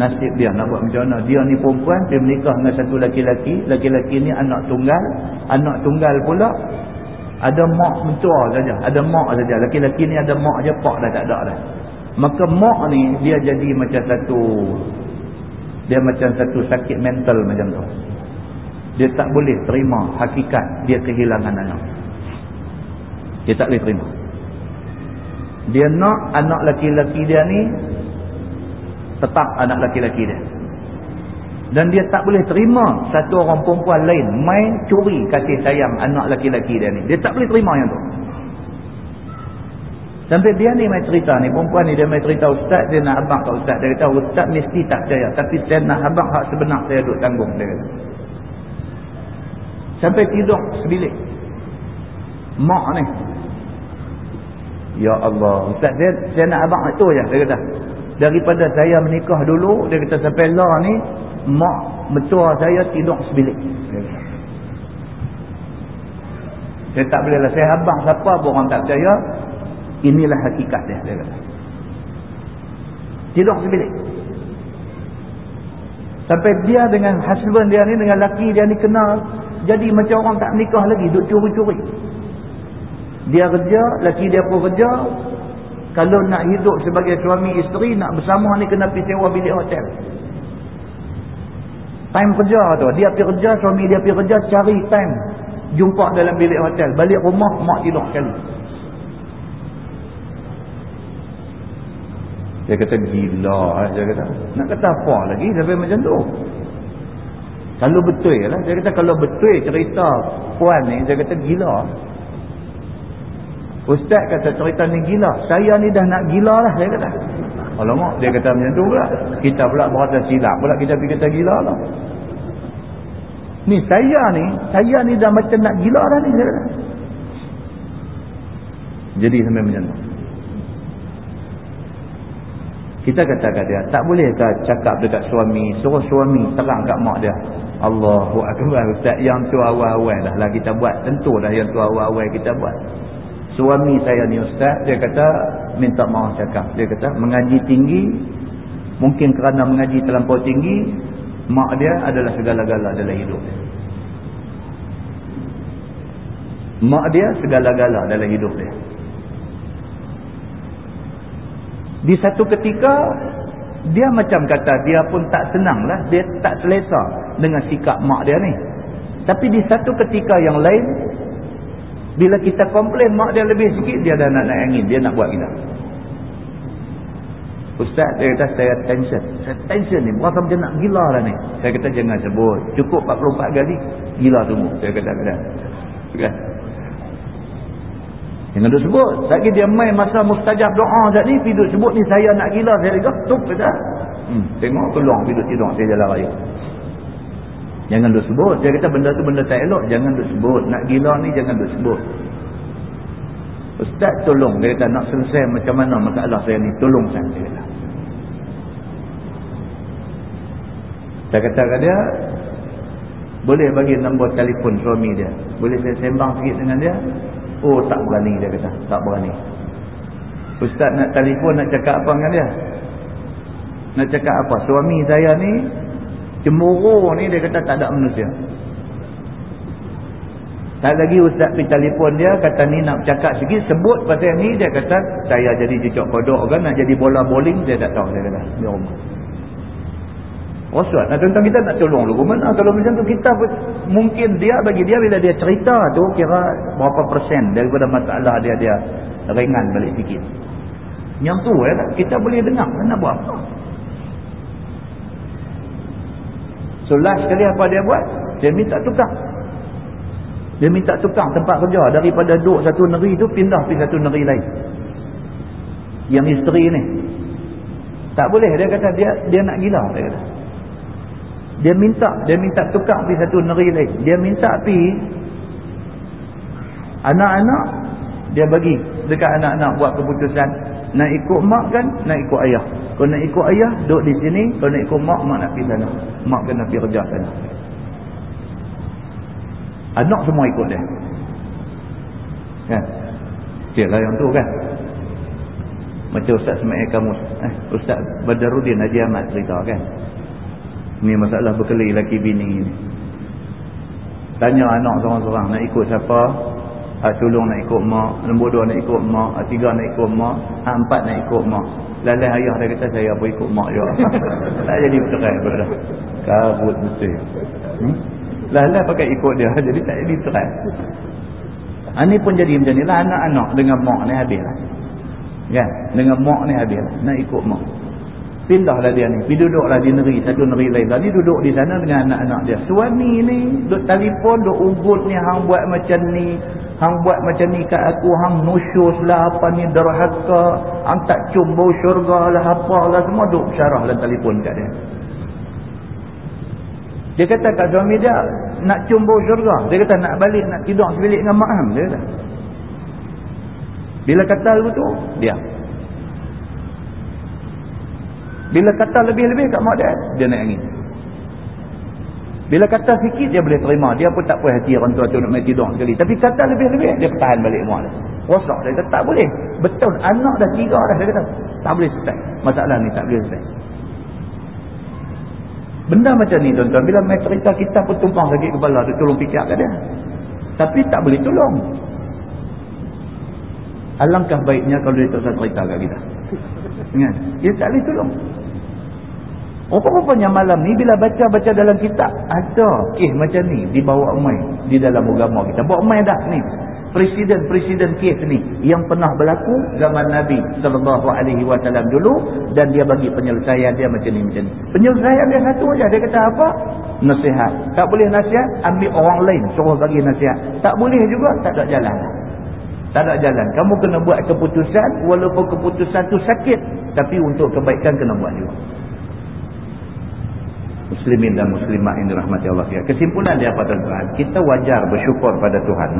Nasib dia nak buat macam mana? Dia ni perempuan dia menikah dengan satu laki-laki laki-laki ni anak tunggal. Anak tunggal pula ada mak mentua saja. Ada mak saja. Laki-laki ni ada mak je pak dah tak ada dah maka mak ni dia jadi macam satu dia macam satu sakit mental macam tu. Dia tak boleh terima hakikat dia kehilangan anak. Dia tak boleh terima. Dia nak anak laki-laki dia ni tetap anak laki-laki dia. Dan dia tak boleh terima satu orang perempuan lain main curi kasih sayang anak laki-laki dia ni. Dia tak boleh terima yang tu Sampai dia ni main cerita ni, perempuan ni dia main cerita ustaz, dia nak abang kat ustaz. Dia kata ustaz mesti tak percaya. Tapi saya nak abang hak sebenar saya duduk tanggung. Dia kata. Sampai tidur sebilik. Mak ni. Ya Allah. Ustaz saya, saya nak abang itu je. Dia kata. Daripada saya menikah dulu, dia kata sampai lah ni, mak metua saya tidur sebilik. Saya tak boleh lah. Saya abang siapa pun orang tak percaya inilah hakikat dia dia kata. Tidur sebilik sampai dia dengan husband dia ni dengan laki dia ni kenal jadi macam orang tak nikah lagi duk curi-curi. Dia kerja laki dia pun kerja. Kalau nak hidup sebagai suami isteri nak bersama ni kena pergi sewa bilik hotel. Time kerja tu dia pergi kerja suami dia pergi kerja cari time jumpa dalam bilik hotel. Balik rumah mak tidur sekali Dia kata gila eh, dia kata. Nak kata apa lagi sampai macam tu? Kalau betul lah. Dia kata kalau betul cerita puan ni, dia kata gila. Ustaz kata cerita ni gila. Saya ni dah nak gila lah dia kata. Alamak dia kata macam tu pula. Kita pula berasa silap pula kita pergi kata gila lah. Ni saya ni, saya ni dah macam nak gila dah ni. Jadi sampai macam tu. Kita kata kat dia, tak bolehkah cakap dekat suami, suruh suami terang kat mak dia. Allahu Akbar Ustaz, yang tu awal-awal dah lah kita buat. Tentu dah yang tu awal-awal kita buat. Suami saya ni Ustaz, dia kata minta maaf cakap. Dia kata mengaji tinggi, mungkin kerana mengaji terlampau tinggi, mak dia adalah segala-gala dalam hidup dia. Mak dia segala-gala dalam hidup dia. Di satu ketika dia macam kata dia pun tak senang lah dia tak selesa dengan sikap mak dia ni. Tapi di satu ketika yang lain bila kita komplain mak dia lebih sikit dia dah nak naik angin dia nak buat kita Ustaz dia kata saya tension. Saya tension ni berasa macam nak gila lah ni. Saya kata jangan sebut. Cukup 44 kali gila tunggu saya kata kata kan Jangan duk sebut. Lagi dia main masa mustajab doa tadi, pergi duk sebut ni saya nak gila. Saya kata, tup kata. Hmm, tengok peluang pergi duk tidur. Saya jalan raya. Jangan duk sebut. Saya kata benda tu benda tak elok. Jangan duk sebut. Nak gila ni jangan duk sebut. Ustaz tolong. Dia kata nak selesai macam mana masalah saya ni. Tolong saya. Dia kata. Saya kata kat dia, boleh bagi nombor telefon suami dia. Boleh saya sembang sikit dengan dia. Oh tak berani dia kata. Tak berani. Ustaz nak telefon nak cakap apa dengan dia? Nak cakap apa? Suami saya ni cemburu ni dia kata tak ada manusia. Tak lagi Ustaz pergi telefon dia kata ni nak cakap sikit sebut pasal ni dia kata saya jadi cucuk kodok kan nak jadi bola bowling dia tak tahu dia kata. Dia rumah. Wasat. Nah, tentang kita nak tolong dulu. Mana kalau macam tu kita mungkin dia bagi dia bila dia cerita tu kira berapa persen daripada masalah dia dia ringan balik sikit. Yang tu ya, kita boleh dengar. Nak buat apa? So last sekali apa dia buat? Dia minta tukar. Dia minta tukar tempat kerja. Daripada duduk satu negeri tu pindah pergi satu negeri lain. Yang isteri ni. Tak boleh. Dia kata dia dia nak gila. Dia kata. Dia minta, dia minta tukar pergi satu negeri lain. Dia minta pergi anak-anak dia bagi dekat anak-anak buat keputusan. Nak ikut mak kan nak ikut ayah. Kalau nak ikut ayah duduk di sini. Kalau nak ikut mak mak nak pergi sana. Mak kena pergi kerja sana. Anak semua ikut dia. Kan? Dia lah yang tu kan. Macam Ustaz Sema'i kamu eh, Ustaz Badarudin Haji Ahmad cerita kan ni masalah berkeli laki bini ni tanya anak seorang-seorang nak ikut siapa Hak sulung nak ikut mak, nombor dua nak ikut mak, hak tiga nak ikut mak, hak empat nak ikut mak. Lalai ayah dia kata saya pun ikut mak juga. tak jadi dah. Kabut betul. Hmm? Lalai pakai ikut dia, jadi tak jadi bercerai. Ini pun jadi macam ni lah anak-anak dengan mak ni habis lah. Kan? Dengan mak ni habis lah. Nak ikut mak. Pindahlah dia ni. Pergi duduklah di negeri. Satu negeri lain. Tadi duduk di sana dengan anak-anak dia. Suami ni. Duduk telefon. Duduk ugut ni. Hang buat macam ni. Hang buat macam ni kat aku. Hang nusyus lah. Apa ni. Derhaka. Hang tak cium bau syurga lah. Apa lah. Semua duduk syarah dalam telefon kat dia. Dia kata kat suami dia. Nak cium bau syurga. Dia kata nak balik. Nak tidur sebilik dengan mak Dia kata. Bila kata betul. Dia. Bila kata lebih-lebih kat mak dia, dia naik angin. Bila kata sikit, dia boleh terima. Dia pun tak puas hati orang tua tu nak main tidur sekali. Tapi kata lebih-lebih, dia pertahan balik mak dia. Rosak. Dia kata, tak boleh. Betul. Anak dah tiga dah. Dia kata, tak boleh selesai. Masalah ni tak boleh selesai. Benda macam ni tuan-tuan. Bila main cerita, kita pun tumpang sakit kepala. Dia tolong fikir kat dia. Tapi tak boleh tolong. Alangkah baiknya kalau dia tak cerita kat kita. Ingat? Dia tak boleh tolong. Rupa-rupanya malam ni bila baca-baca dalam kitab ada kes macam ni dibawa mai di dalam agama kita. Bawa mai dah ni. Presiden-presiden kes ni yang pernah berlaku zaman Nabi sallallahu alaihi wasallam dulu dan dia bagi penyelesaian dia macam ni macam ni. Penyelesaian dia satu aja. Dia kata apa? Nasihat. Tak boleh nasihat, ambil orang lain suruh bagi nasihat. Tak boleh juga, tak ada jalan. Tak ada jalan. Kamu kena buat keputusan walaupun keputusan tu sakit tapi untuk kebaikan kena buat juga muslimin dan muslimat yang dirahmati Allah. Kesimpulan dia pada Tuhan, kita wajar bersyukur pada Tuhan.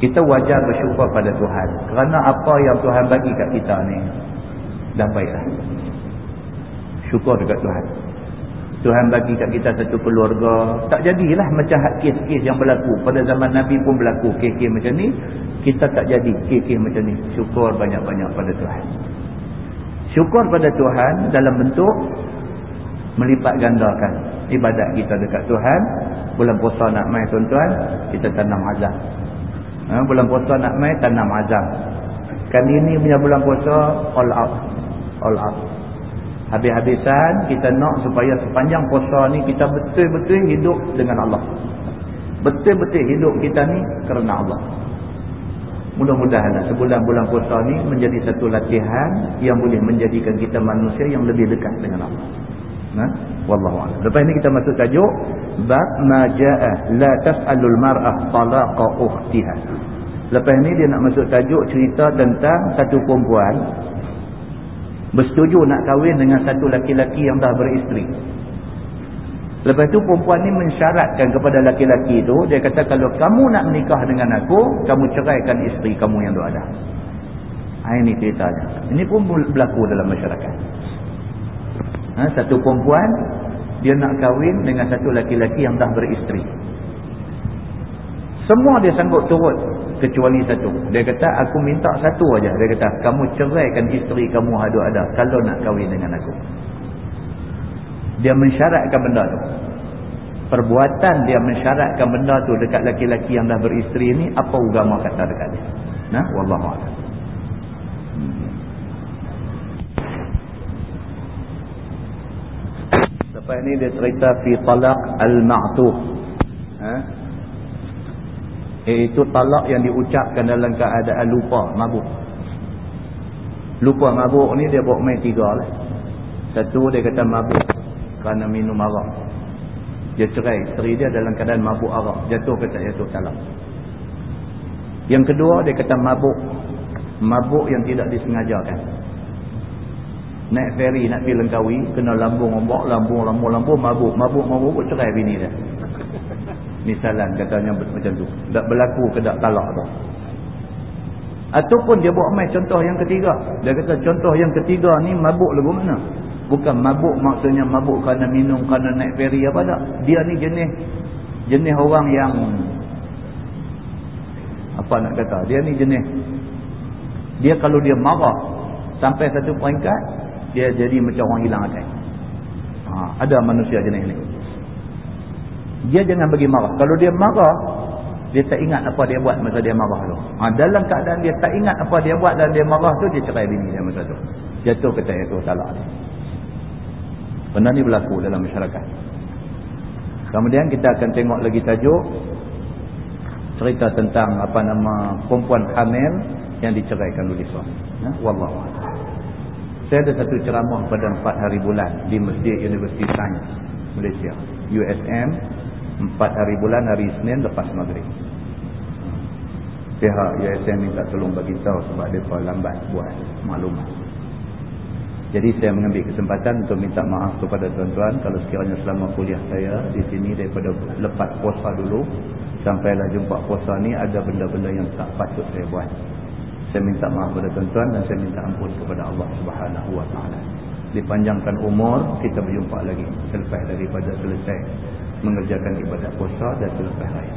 Kita wajar bersyukur pada Tuhan kerana apa yang Tuhan bagi kat kita ni dah baiklah. Syukur dekat Tuhan. Tuhan bagi kat kita satu keluarga. Tak jadilah macam kes-kes yang berlaku. Pada zaman Nabi pun berlaku kes-kes macam ni. Kita tak jadi kes-kes macam ni. Syukur banyak-banyak pada Tuhan. Syukur pada Tuhan dalam bentuk melipat gandakan ibadat kita dekat Tuhan bulan puasa nak mai tuan-tuan kita tanam azam ha, bulan puasa nak mai tanam azam kan ini punya bulan puasa all out all out habis-habisan kita nak supaya sepanjang puasa ni kita betul-betul hidup dengan Allah betul-betul hidup kita ni kerana Allah mudah-mudahan lah sebulan bulan puasa ni menjadi satu latihan yang boleh menjadikan kita manusia yang lebih dekat dengan Allah Ha? Wallahu a'lam. Lepas ni kita masuk tajuk bab ma jaa la tas'alul mar'ah talaqa ukhtiha. Lepas ni dia nak masuk tajuk cerita tentang satu perempuan bersetuju nak kahwin dengan satu laki-laki yang dah beristeri. Lepas tu perempuan ni mensyaratkan kepada laki-laki itu, dia kata kalau kamu nak menikah dengan aku, kamu ceraikan isteri kamu yang dah ada. Ha, ini ceritanya. Ini pun berlaku dalam masyarakat ha, satu perempuan dia nak kahwin dengan satu laki-laki yang dah beristeri semua dia sanggup turut kecuali satu dia kata aku minta satu aja. dia kata kamu ceraikan isteri kamu ada-ada kalau nak kahwin dengan aku dia mensyaratkan benda tu perbuatan dia mensyaratkan benda tu dekat laki-laki yang dah beristeri ni apa agama kata dekat dia nah wallahu a'lam Lepas ni dia cerita fi talaq al-ma'tuh. Ha? Iaitu talak yang diucapkan dalam keadaan lupa, mabuk. Lupa mabuk ni dia buat main tiga lah. Satu dia kata mabuk kerana minum arak. Dia cerai isteri dia dalam keadaan mabuk arak. Jatuh ke tak jatuh talak. Yang kedua dia kata mabuk. Mabuk yang tidak disengajakan naik feri nak pergi Langkawi kena lambung ombak lambung lambung lambung mabuk mabuk mabuk cerai bini dia ni salam katanya macam tu tak berlaku ke tak talak tu Ataupun dia buat main contoh yang ketiga. Dia kata contoh yang ketiga ni mabuk lagu mana? Bukan mabuk maksudnya mabuk kerana minum, kerana naik feri apa tak. Dia ni jenis jenis orang yang apa nak kata? Dia ni jenis dia kalau dia marah sampai satu peringkat dia jadi macam orang hilang akal. Ha, ada manusia jenis ni. Dia jangan bagi marah. Kalau dia marah dia tak ingat apa dia buat masa dia marah tu. Ha, dalam keadaan dia tak ingat apa dia buat dan dia marah tu, dia cerai bini dia masa tu. Jatuh kata itu salah dia. Benda ni berlaku dalam masyarakat. Kemudian kita akan tengok lagi tajuk. Cerita tentang apa nama perempuan hamil yang diceraikan oleh suami. Ya? Wallahu Saya ada satu ceramah pada 4 hari bulan di Masjid University Science Malaysia. USM empat hari bulan hari Isnin lepas maghrib. Pihak USM minta tolong bagi tahu sebab mereka lambat buat maklumat. Jadi saya mengambil kesempatan untuk minta maaf kepada tuan-tuan kalau sekiranya selama kuliah saya di sini daripada lepas puasa dulu sampailah jumpa puasa ni ada benda-benda yang tak patut saya buat. Saya minta maaf kepada tuan-tuan dan saya minta ampun kepada Allah Subhanahu Taala. Dipanjangkan umur kita berjumpa lagi. Selepas daripada selesai mengerjakan ibadat puasa dan selepas raya.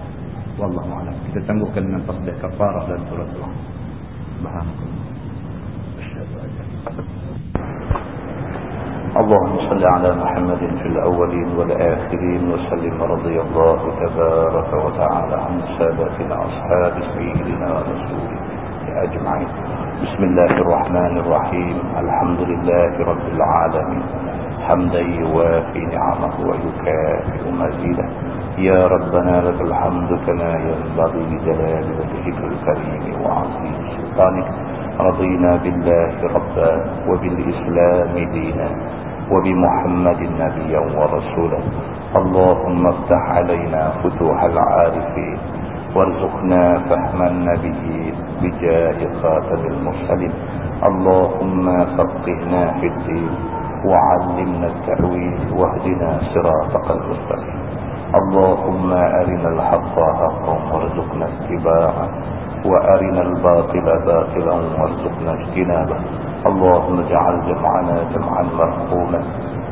Wallahu a'lam. Kita tangguhkan dengan tasbih kafarah dan surah doa. Subhanallah. اللهم صل على محمد في الأولين والآخرين وسلم رضي الله تبارك وتعالى عن سادة الأصحاب سيدنا رسوله أجمعين. بسم الله الرحمن الرحيم. الحمد لله رب العالمين. حمدا يوافي نعمه ويكافئ مزيده. يا ربنا لك الحمد كما ينبغي لجلال وجهك الكريم وعظيم سلطانك. رضينا بالله ربا وبالإسلام دينا وبمحمد نبيا ورسولا. اللهم افتح علينا فتوح العارفين. وارزقنا فهم النبيين بجاه خاتم المرسلين. اللهم فقهنا في الدين وعلمنا التأويل واهدنا صراطك المستقيم. اللهم أرنا الحق حقا وارزقنا اتباعه وأرنا الباطل باطلا وارزقنا اجتنابه. اللهم اجعل جمعنا جمعا مرحوما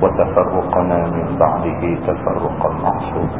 وتفرقنا من بعده تفرقا معصوما.